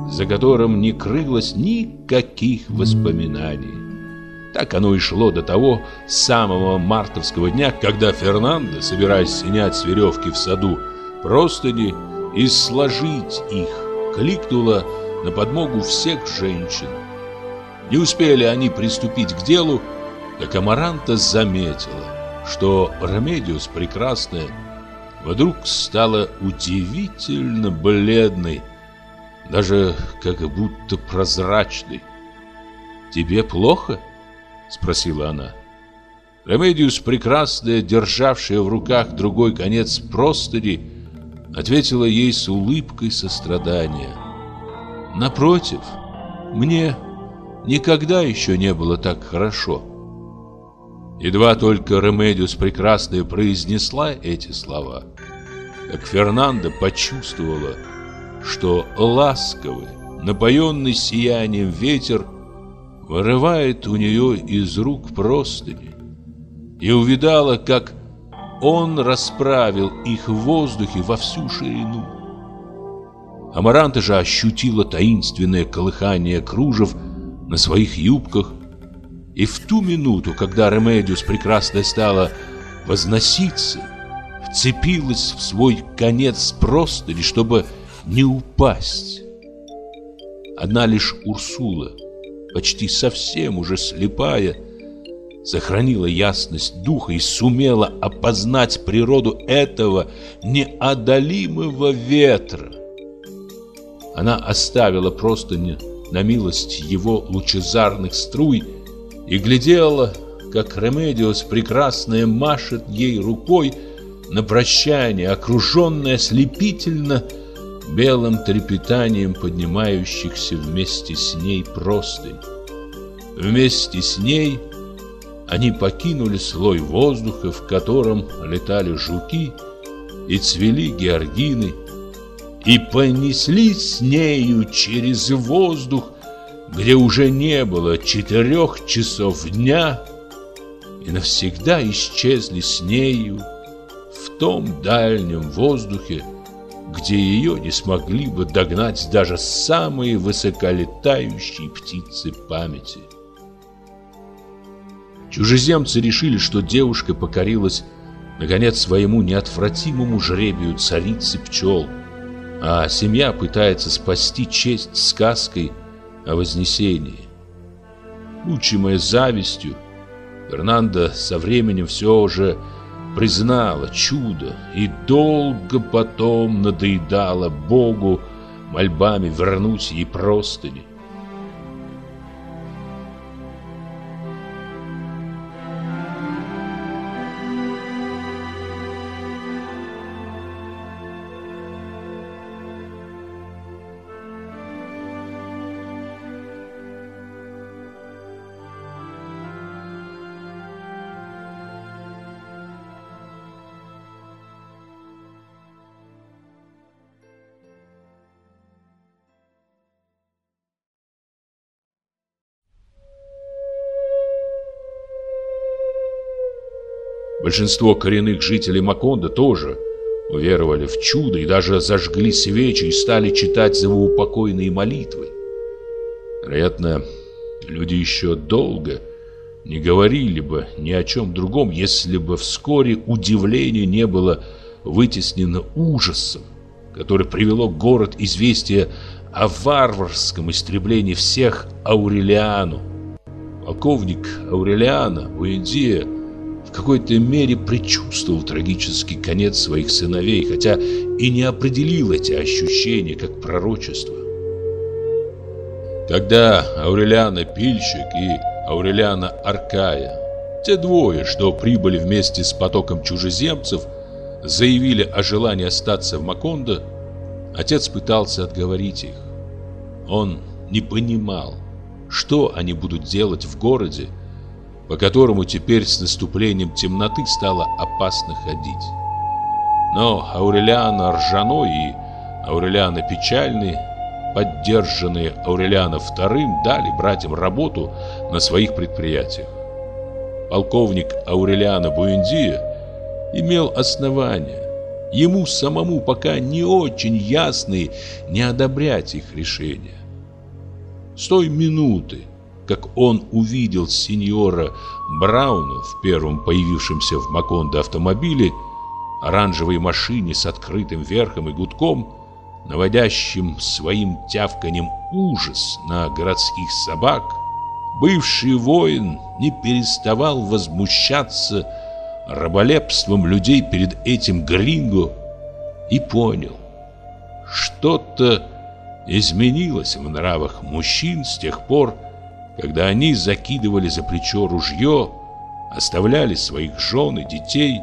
за которым не крылось никаких воспоминаний. Так оно и шло до того самого мартовского дня, когда Фернанда, собираясь снять с веревки в саду простыни и сложить их, кликнула на подмогу всех женщин. Не успели они приступить к делу, как Амаранта заметила, что Ремедиос Прекрасная вдруг стала удивительно бледной, даже как будто прозрачной. «Тебе плохо?» — спросила она. Ремедиос Прекрасная, державшая в руках другой конец простыни, ответила ей с улыбкой сострадания. Напротив, мне никогда еще не было так хорошо. Едва только Ремедиос Прекрасная произнесла эти слова, как Фернанда почувствовала, что ласковый, напоенный сиянием ветер вырывает у нее из рук простыни и увидала, как он расправил их в воздухе во всю ширину. Амаранта же ощутила таинственное колыхание кружев на своих юбках. И в ту минуту, когда Ремедиос Прекрасная стала возноситься, вцепилась в свой конец простыни, чтобы не упасть. Одна лишь Урсула, почти совсем уже слепая, сохранила ясность духа и сумела опознать природу этого неодолимого ветра. Она оставила простыню на милость его лучезарных струй и глядела, как Ремедиус прекрасная машет ей рукой на прощание, окруженная ослепительно белым трепетанием поднимающихся вместе с ней простынь. Вместе с ней они покинули слой воздуха, в котором летали жуки и цвели георгины, и понеслись с нею через воздух, где уже не было четырех часов дня, и навсегда исчезли с нею в том дальнем воздухе, где ее не смогли бы догнать даже самые высоколетающие птицы памяти. Чужеземцы решили, что девушка покорилась, наконец, своему неотвратимому жребию царицы пчел – а семья пытается спасти честь сказкой о Вознесении. Мучимая завистью, Фернандо со временем все же признала чудо и долго потом надоедала Богу мольбами вернуть ей простыни. Большинство коренных жителей Маконда тоже уверовали в чудо и даже зажгли свечи и стали читать заупокойные молитвы. Вероятно, люди еще долго не говорили бы ни о чем другом, если бы вскоре удивление не было вытеснено ужасом, который привело город известие о варварском истреблении всех Аурелиану. Полковник Аурелиана в какой-то мере предчувствовал трагический конец своих сыновей, хотя и не определил эти ощущения как пророчество. Когда Аурелиана Пильщик и Аурелиана Аркая, те двое, что прибыли вместе с потоком чужеземцев, заявили о желании остаться в Макондо, отец пытался отговорить их. Он не понимал, что они будут делать в городе, по которому теперь с наступлением темноты стало опасно ходить. Но Аурелиана Ржаной и Аурелиана Печальный поддержанные Аурелиана II, дали братьям работу на своих предприятиях. Полковник Аурелиана Буэндия имел основания, ему самому пока не очень ясные, не одобрять их решения. С той минуты, как он увидел сеньора Брауна в первом появившемся в Макондо автомобиле, оранжевой машине с открытым верхом и гудком, наводящим своим тявканем ужас на городских собак, бывший воин не переставал возмущаться раболепством людей перед этим гринго и понял, что-то изменилось в нравах мужчин с тех пор, когда они закидывали за плечо ружье, оставляли своих жен и детей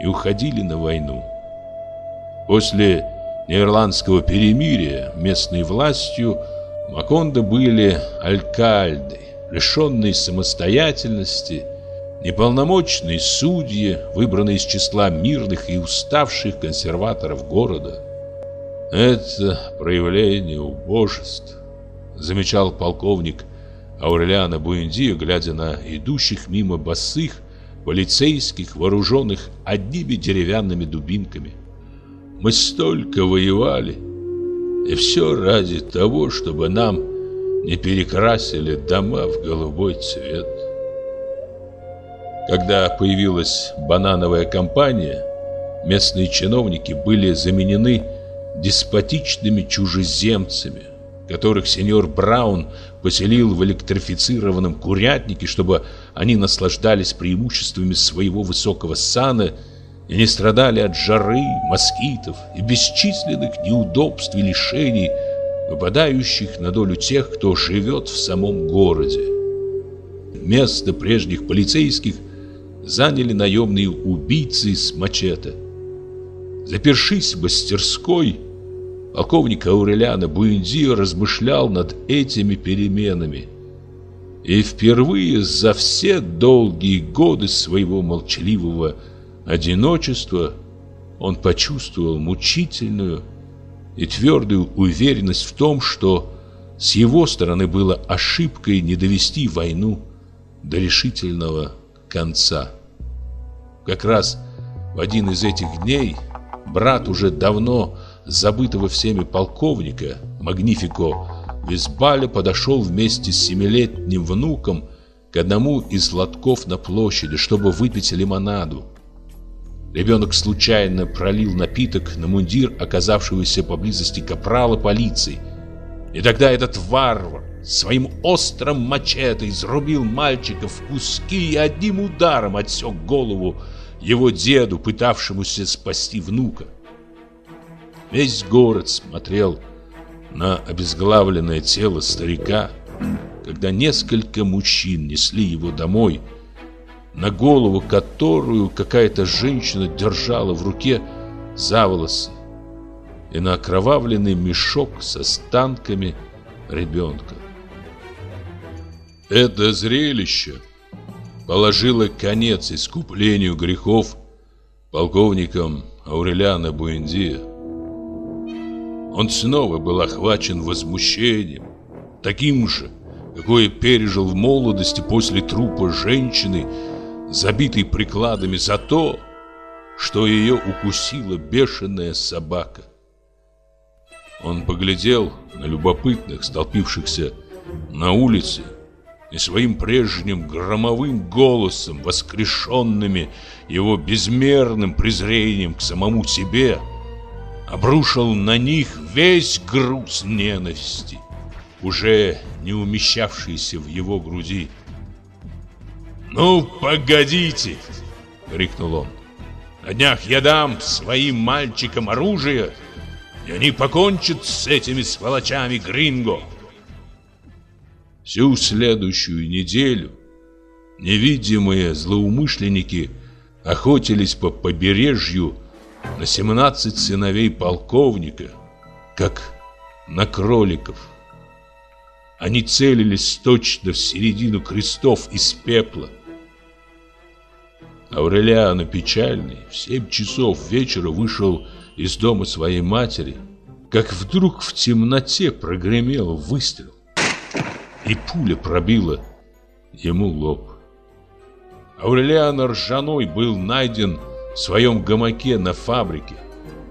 и уходили на войну. После Нидерландского перемирия местной властью Макондо были алькальды, лишенные самостоятельности, неполномочные судьи, выбранные из числа мирных и уставших консерваторов города. Это проявление убожеств, замечал полковник Аурелиана Буэндио, глядя на идущих мимо босых полицейских, вооруженных одними деревянными дубинками. Мы столько воевали, и все ради того, чтобы нам не перекрасили дома в голубой цвет. Когда появилась банановая компания, местные чиновники были заменены деспотичными чужеземцами, которых сеньор Браун поселил в электрифицированном курятнике, чтобы они наслаждались преимуществами своего высокого сана и не страдали от жары, москитов и бесчисленных неудобств и лишений, выпадающих на долю тех, кто живет в самом городе. Место прежних полицейских заняли наемные убийцы с мачете. Запершись в мастерской, полковник Аурелиана Буэндио размышлял над этими переменами. И впервые за все долгие годы своего молчаливого одиночества он почувствовал мучительную и твердую уверенность в том, что с его стороны было ошибкой не довести войну до решительного конца. Как раз в один из этих дней брат уже давно забытого всеми полковника Магнифико Визбаля подошел вместе с семилетним внуком к одному из лотков на площади, чтобы выпить лимонаду. Ребенок случайно пролил напиток на мундир оказавшегося поблизости капрала полиции. И тогда этот варвар своим острым мачете изрубил мальчика в куски и одним ударом отсек голову его деду, пытавшемуся спасти внука. Весь город смотрел на обезглавленное тело старика, когда несколько мужчин несли его домой на голову которую какая-то женщина держала в руке за волосы, и на окровавленный мешок с останками ребенка. Это зрелище положило конец искуплению грехов полковником Аурелиана Буэндия. Он снова был охвачен возмущением, таким же, какое пережил в молодости после трупа женщины, забитой прикладами за то, что ее укусила бешеная собака. Он поглядел на любопытных, столпившихся на улице, и своим прежним громовым голосом, воскрешенными его безмерным презрением к самому себе, обрушил на них весь груз ненависти, уже не умещавшийся в его груди. «Ну, погодите!» — крикнул он. «На днях я дам своим мальчикам оружие, и они покончат с этими сволочами Гринго!» Всю следующую неделю невидимые злоумышленники охотились по побережью на 17 сыновей полковника, как на кроликов. Они целились точно в середину крестов из пепла. Аурелиано печальный в семь часов вечера вышел из дома своей матери, как вдруг в темноте прогремел выстрел, и пуля пробила ему лоб. Аурелиано Ржаной был найден в своем гамаке на фабрике,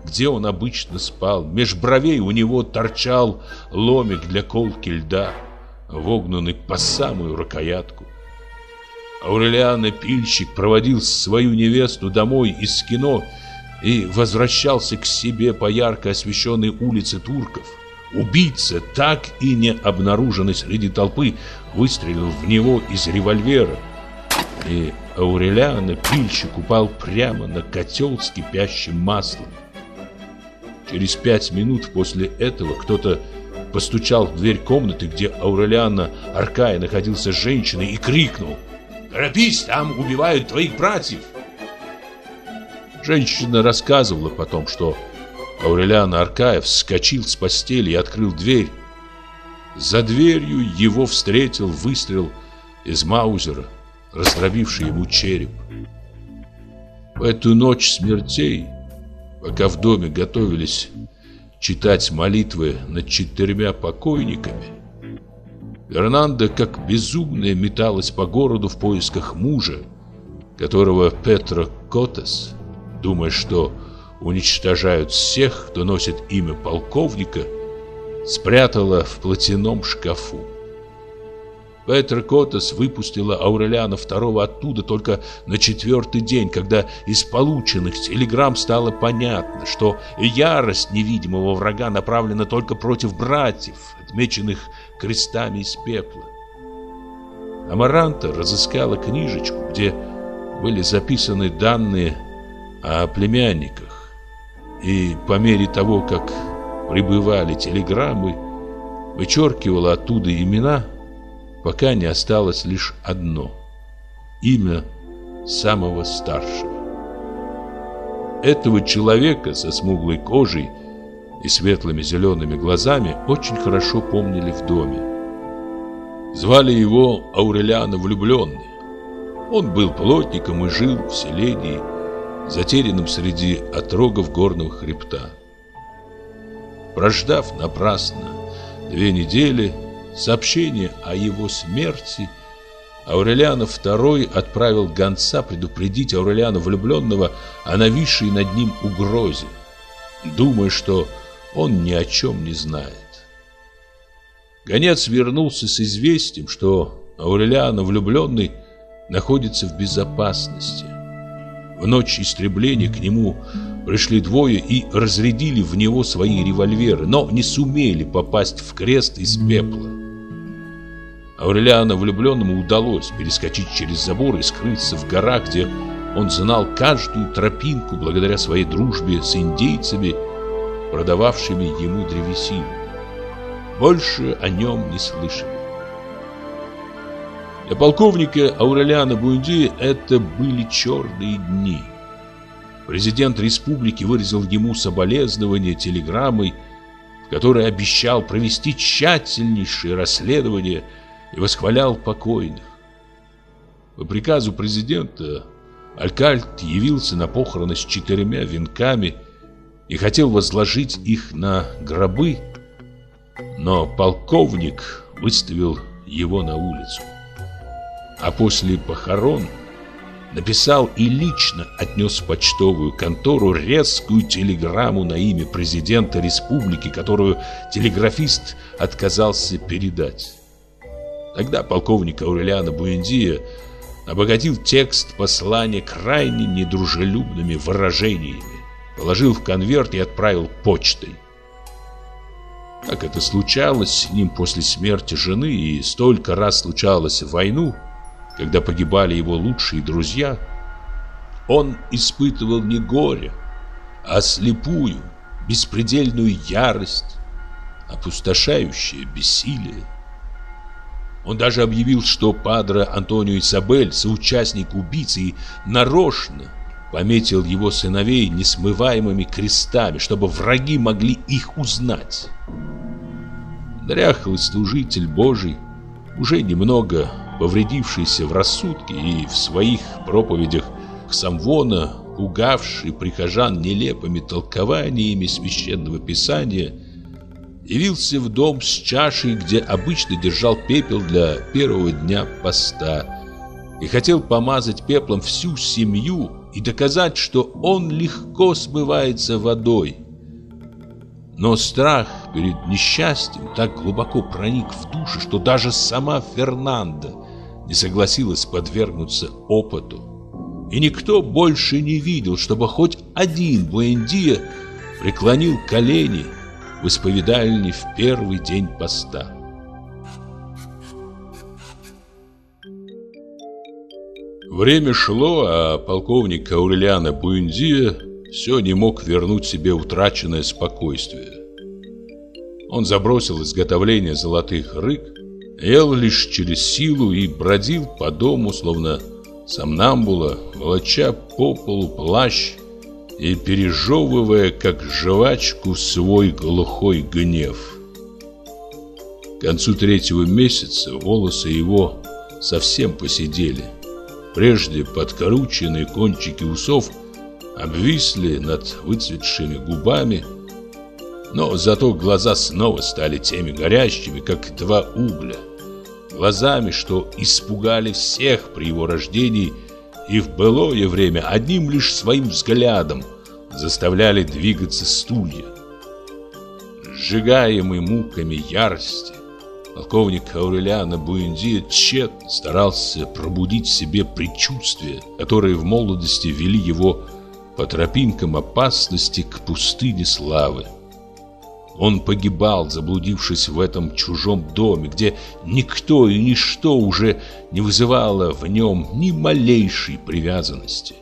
где он обычно спал. Меж бровей у него торчал ломик для колки льда, вогнанный по самую рукоятку. Аурелиано Пильщик проводил свою невесту домой из кино и возвращался к себе по ярко освещенной улице турков. Убийца, так и не обнаруженный среди толпы, выстрелил в него из револьвера. И Аурелиано Пильщик упал прямо на котел с кипящим маслом. Через пять минут после этого кто-то постучал в дверь комнаты, где Аурелиана Аркая находился женщиной, и крикнул «Торопись, там убивают твоих братьев!» Женщина рассказывала потом, что Аурелиан Аркаев вскочил с постели и открыл дверь. За дверью его встретил выстрел из Маузера, раздробивший ему череп. В эту ночь смертей, пока в доме готовились читать молитвы над четырьмя покойниками, Фернанда как безумная металась по городу в поисках мужа, которого Петро Котес, думая, что уничтожают всех, кто носит имя полковника, спрятала в платяном шкафу. Петр Котос выпустила Аурелиана II оттуда только на четвертый день, когда из полученных телеграмм стало понятно, что ярость невидимого врага направлена только против братьев, отмеченных крестами из пепла. Амаранта разыскала книжечку, где были записаны данные о племянниках, и по мере того, как прибывали телеграммы, вычеркивала оттуда имена – пока не осталось лишь одно – имя самого старшего. Этого человека со смуглой кожей и светлыми зелеными глазами очень хорошо помнили в доме. Звали его Аурелиано Влюбленный. Он был плотником и жил в селении, затерянном среди отрогов горного хребта. Прождав напрасно две недели, Сообщение о его смерти Аурелиана II отправил гонца предупредить Аурелиана влюбленного о нависшей над ним угрозе, думая, что он ни о чем не знает. Гонец вернулся с известием, что Аурелиана влюбленный находится в безопасности. В ночь истребления к нему пришли двое и разрядили в него свои револьверы, но не сумели попасть в крест из пепла. Аурелиано влюбленному удалось перескочить через забор и скрыться в горах, где он знал каждую тропинку благодаря своей дружбе с индейцами, продававшими ему древесину. Больше о нем не слышали. Для полковника Аурелиана Буэнди это были черные дни. Президент республики выразил ему соболезнование телеграммой, в которой обещал провести тщательнейшее расследование – и восхвалял покойных. По приказу президента Алькальт явился на похороны с четырьмя венками и хотел возложить их на гробы, но полковник выставил его на улицу. А после похорон написал и лично отнес в почтовую контору резкую телеграмму на имя президента республики, которую телеграфист отказался передать. Тогда полковник Аурелиано Буэндия обогатил текст послания крайне недружелюбными выражениями, положил в конверт и отправил почтой. Как это случалось с ним после смерти жены и столько раз случалось в войну, когда погибали его лучшие друзья, он испытывал не горе, а слепую, беспредельную ярость, опустошающее бессилие. Он даже объявил, что падре Антонио Исабель, соучастник убийцы, и нарочно пометил его сыновей несмываемыми крестами, чтобы враги могли их узнать. Дряхлый служитель Божий, уже немного повредившийся в рассудке и в своих проповедях Самвона, пугавший прихожан нелепыми толкованиями священного писания, явился в дом с чашей, где обычно держал пепел для первого дня поста, и хотел помазать пеплом всю семью и доказать, что он легко смывается водой. Но страх перед несчастьем так глубоко проник в душу, что даже сама Фернанда не согласилась подвергнуться опыту. И никто больше не видел, чтобы хоть один Буэндия преклонил колени в исповедальне в первый день поста. Время шло, а полковник Аурелиано Буэндия все не мог вернуть себе утраченное спокойствие. Он забросил изготовление золотых рыб, ел лишь через силу и бродил по дому, словно сомнамбула, волоча по полу плащ и пережевывая, как жвачку, свой глухой гнев. К концу третьего месяца волосы его совсем посидели. Прежде подкорученные кончики усов обвисли над выцветшими губами, но зато глаза снова стали теми горящими, как два угля. Глазами, что испугали всех при его рождении и в былое время одним лишь своим взглядом заставляли двигаться стулья. Сжигаемый муками ярости, полковник Аурелиано Буэнди тщетно старался пробудить в себе предчувствия, которые в молодости вели его по тропинкам опасности к пустыне славы. Он погибал, заблудившись в этом чужом доме, где никто и ничто уже не вызывало в нем ни малейшей привязанности.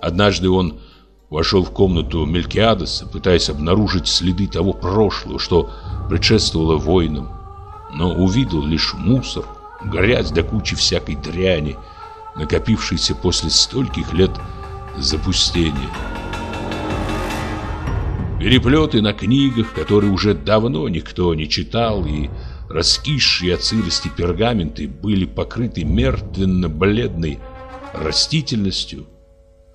Однажды он вошел в комнату Мелькиадеса, пытаясь обнаружить следы того прошлого, что предшествовало войнам, но увидел лишь мусор, грязь до кучи всякой дряни, накопившейся после стольких лет запустения. Переплеты на книгах, которые уже давно никто не читал, и раскисшие от сырости пергаменты были покрыты мертвенно-бледной растительностью.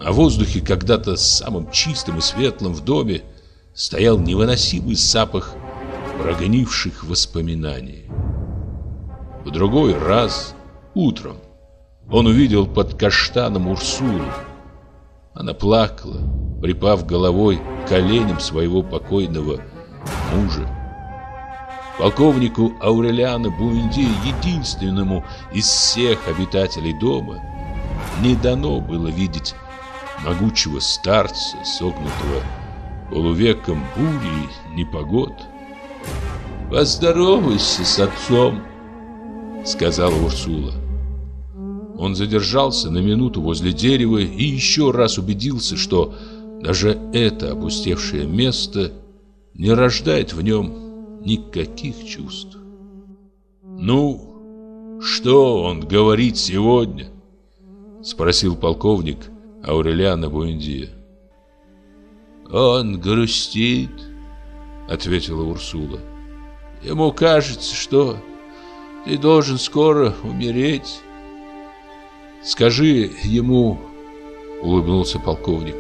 А в воздухе когда-то самым чистым и светлым в доме стоял невыносимый запах прогонивших воспоминаний. В другой раз, утром, он увидел под каштаном Урсулу. Она плакала, припав головой к коленям своего покойного мужа. Полковнику Аурелиано Буэнди, единственному из всех обитателей дома, не дано было видеть могучего старца, согнутого полувеком бури и непогод. «Поздоровайся с отцом», — сказала Урсула. Он задержался на минуту возле дерева и еще раз убедился, что даже это опустевшее место не рождает в нем никаких чувств. «Ну, что он говорит сегодня?» — спросил полковник Аурелиана Буэндия. «Он грустит», — ответила Урсула. «Ему кажется, что ты должен скоро умереть». «Скажи ему», — улыбнулся полковник,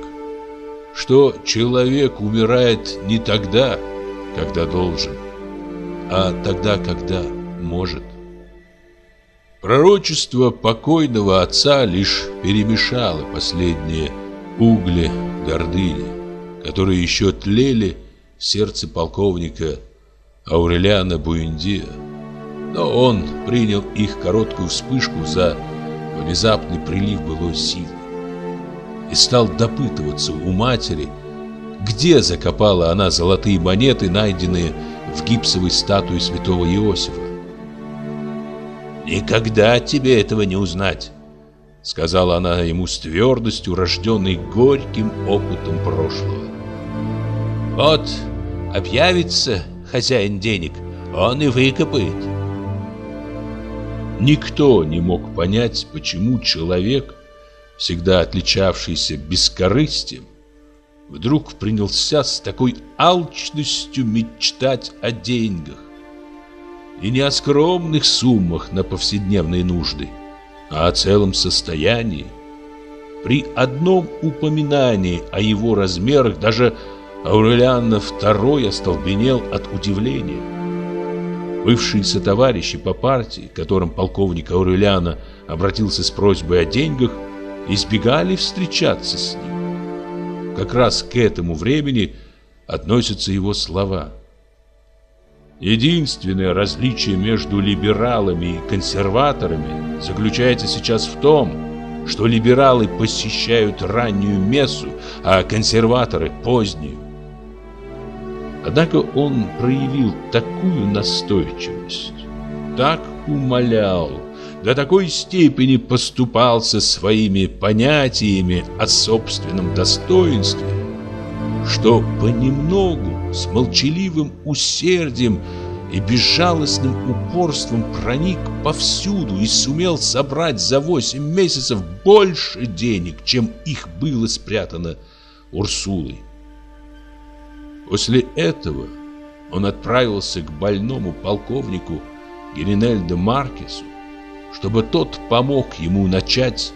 что человек умирает не тогда, когда должен, а тогда, когда может. Пророчество покойного отца лишь перемешало последние угли гордыни, которые еще тлели в сердце полковника Аурелиана Буэндия. Но он принял их короткую вспышку за внезапный прилив былой силы и стал допытываться у матери, где закопала она золотые монеты, найденные в гипсовой статуе святого Иосифа. «Никогда тебе этого не узнать», — сказала она ему с твердостью, рожденной горьким опытом прошлого. «Вот объявится хозяин денег, он и выкопает». Никто не мог понять, почему человек, всегда отличавшийся бескорыстием, вдруг принялся с такой алчностью мечтать о деньгах. И не о скромных суммах на повседневные нужды, а о целом состоянии. При одном упоминании о его размерах даже Аурелиан II остолбенел от удивления. Бывшие сотоварищи по партии, которым полковник Аурелиана обратился с просьбой о деньгах, избегали встречаться с ним. Как раз к этому времени относятся его слова. Единственное различие между либералами и консерваторами заключается сейчас в том, что либералы посещают раннюю мессу, а консерваторы – позднюю. Однако он проявил такую настойчивость, так умолял, до такой степени поступался своими понятиями о собственном достоинстве, что понемногу, с молчаливым усердием и безжалостным упорством проник повсюду и сумел собрать за восемь месяцев больше денег, чем их было спрятано Урсулой. После этого он отправился к больному полковнику Геринельде Маркесу, чтобы тот помог ему начать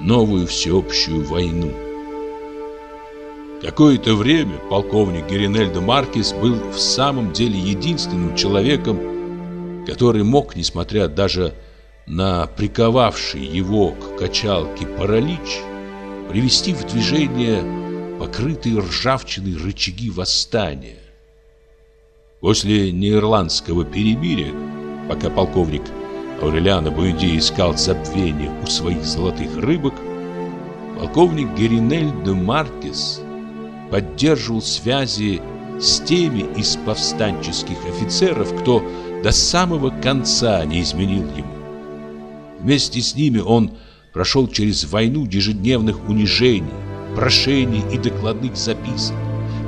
новую всеобщую войну. Какое-то время полковник Геринельдо Маркес был в самом деле единственным человеком, который мог, несмотря даже на приковавший его к качалке паралич, привести в движение покрытые ржавчиной рычаги восстания. После неирландского перемирия, пока полковник Аурелиано Буэнди искал забвение у своих золотых рыбок, полковник Геринель де Маркес поддерживал связи с теми из повстанческих офицеров, кто до самого конца не изменил ему. Вместе с ними он прошел через войну ежедневных унижений, прошений и докладных записок,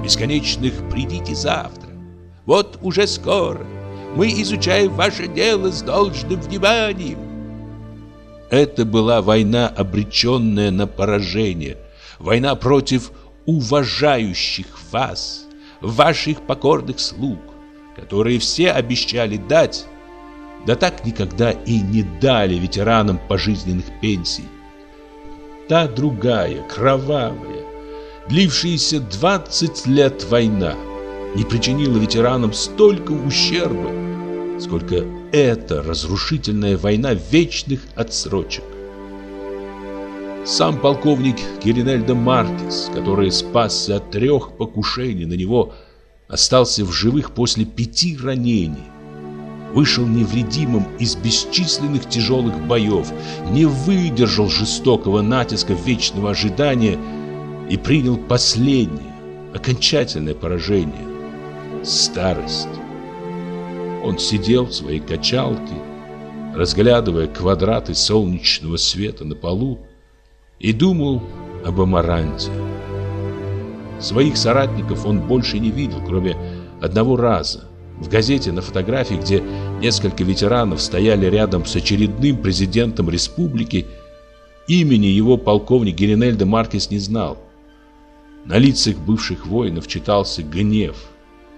бесконечных «придите завтра», «вот уже скоро», «мы изучаем ваше дело с должным вниманием». Это была война, обреченная на поражение, война против уважающих вас, ваших покорных слуг, которые все обещали дать, да так никогда и не дали ветеранам пожизненных пенсий. Та другая, кровавая, длившаяся 20 лет война, не причинила ветеранам столько ущерба, сколько эта разрушительная война вечных отсрочек. Сам полковник Киринельдо Маркес, который спасся от трех покушений на него, остался в живых после пяти ранений. Вышел невредимым из бесчисленных тяжелых боев, не выдержал жестокого натиска вечного ожидания и принял последнее, окончательное поражение – старость. Он сидел в своей качалке, разглядывая квадраты солнечного света на полу, и думал об Амаранте. Своих соратников он больше не видел, кроме одного раза. В газете на фотографии, где несколько ветеранов стояли рядом с очередным президентом республики, имени его полковник Геринельдо Маркес не знал. На лицах бывших воинов читался гнев.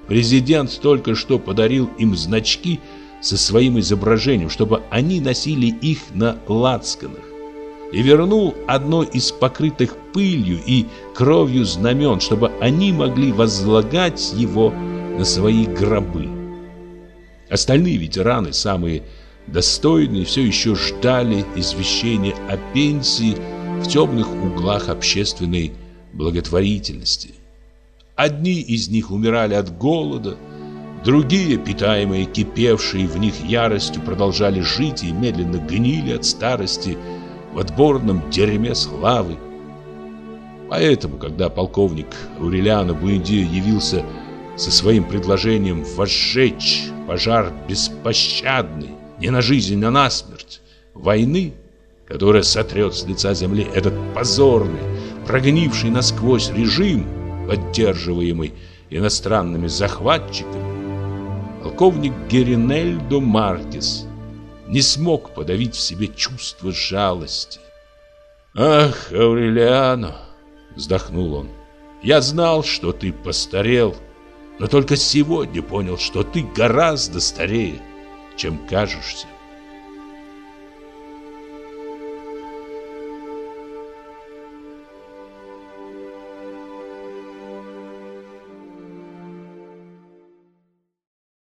Президент только что подарил им значки со своим изображением, чтобы они носили их на лацканах и вернул одно из покрытых пылью и кровью знамен, чтобы они могли возлагать его на свои гробы. Остальные ветераны, самые достойные все еще ждали извещения о пенсии в темных углах общественной благотворительности. Одни из них умирали от голода, другие, питаемые кипевшей в них яростью, продолжали жить и медленно гнили от старости в отборном дерьме славы. Поэтому, когда полковник Аурелиано Буэндио явился со своим предложением возжечь пожар беспощадный, не на жизнь, а на смерть, войны, которая сотрет с лица земли этот позорный, прогнивший насквозь режим, поддерживаемый иностранными захватчиками, полковник Геринельдо Маркес не смог подавить в себе чувство жалости. «Ах, Аурелиано!» — вздохнул он. «Я знал, что ты постарел, но только сегодня понял, что ты гораздо старее, чем кажешься.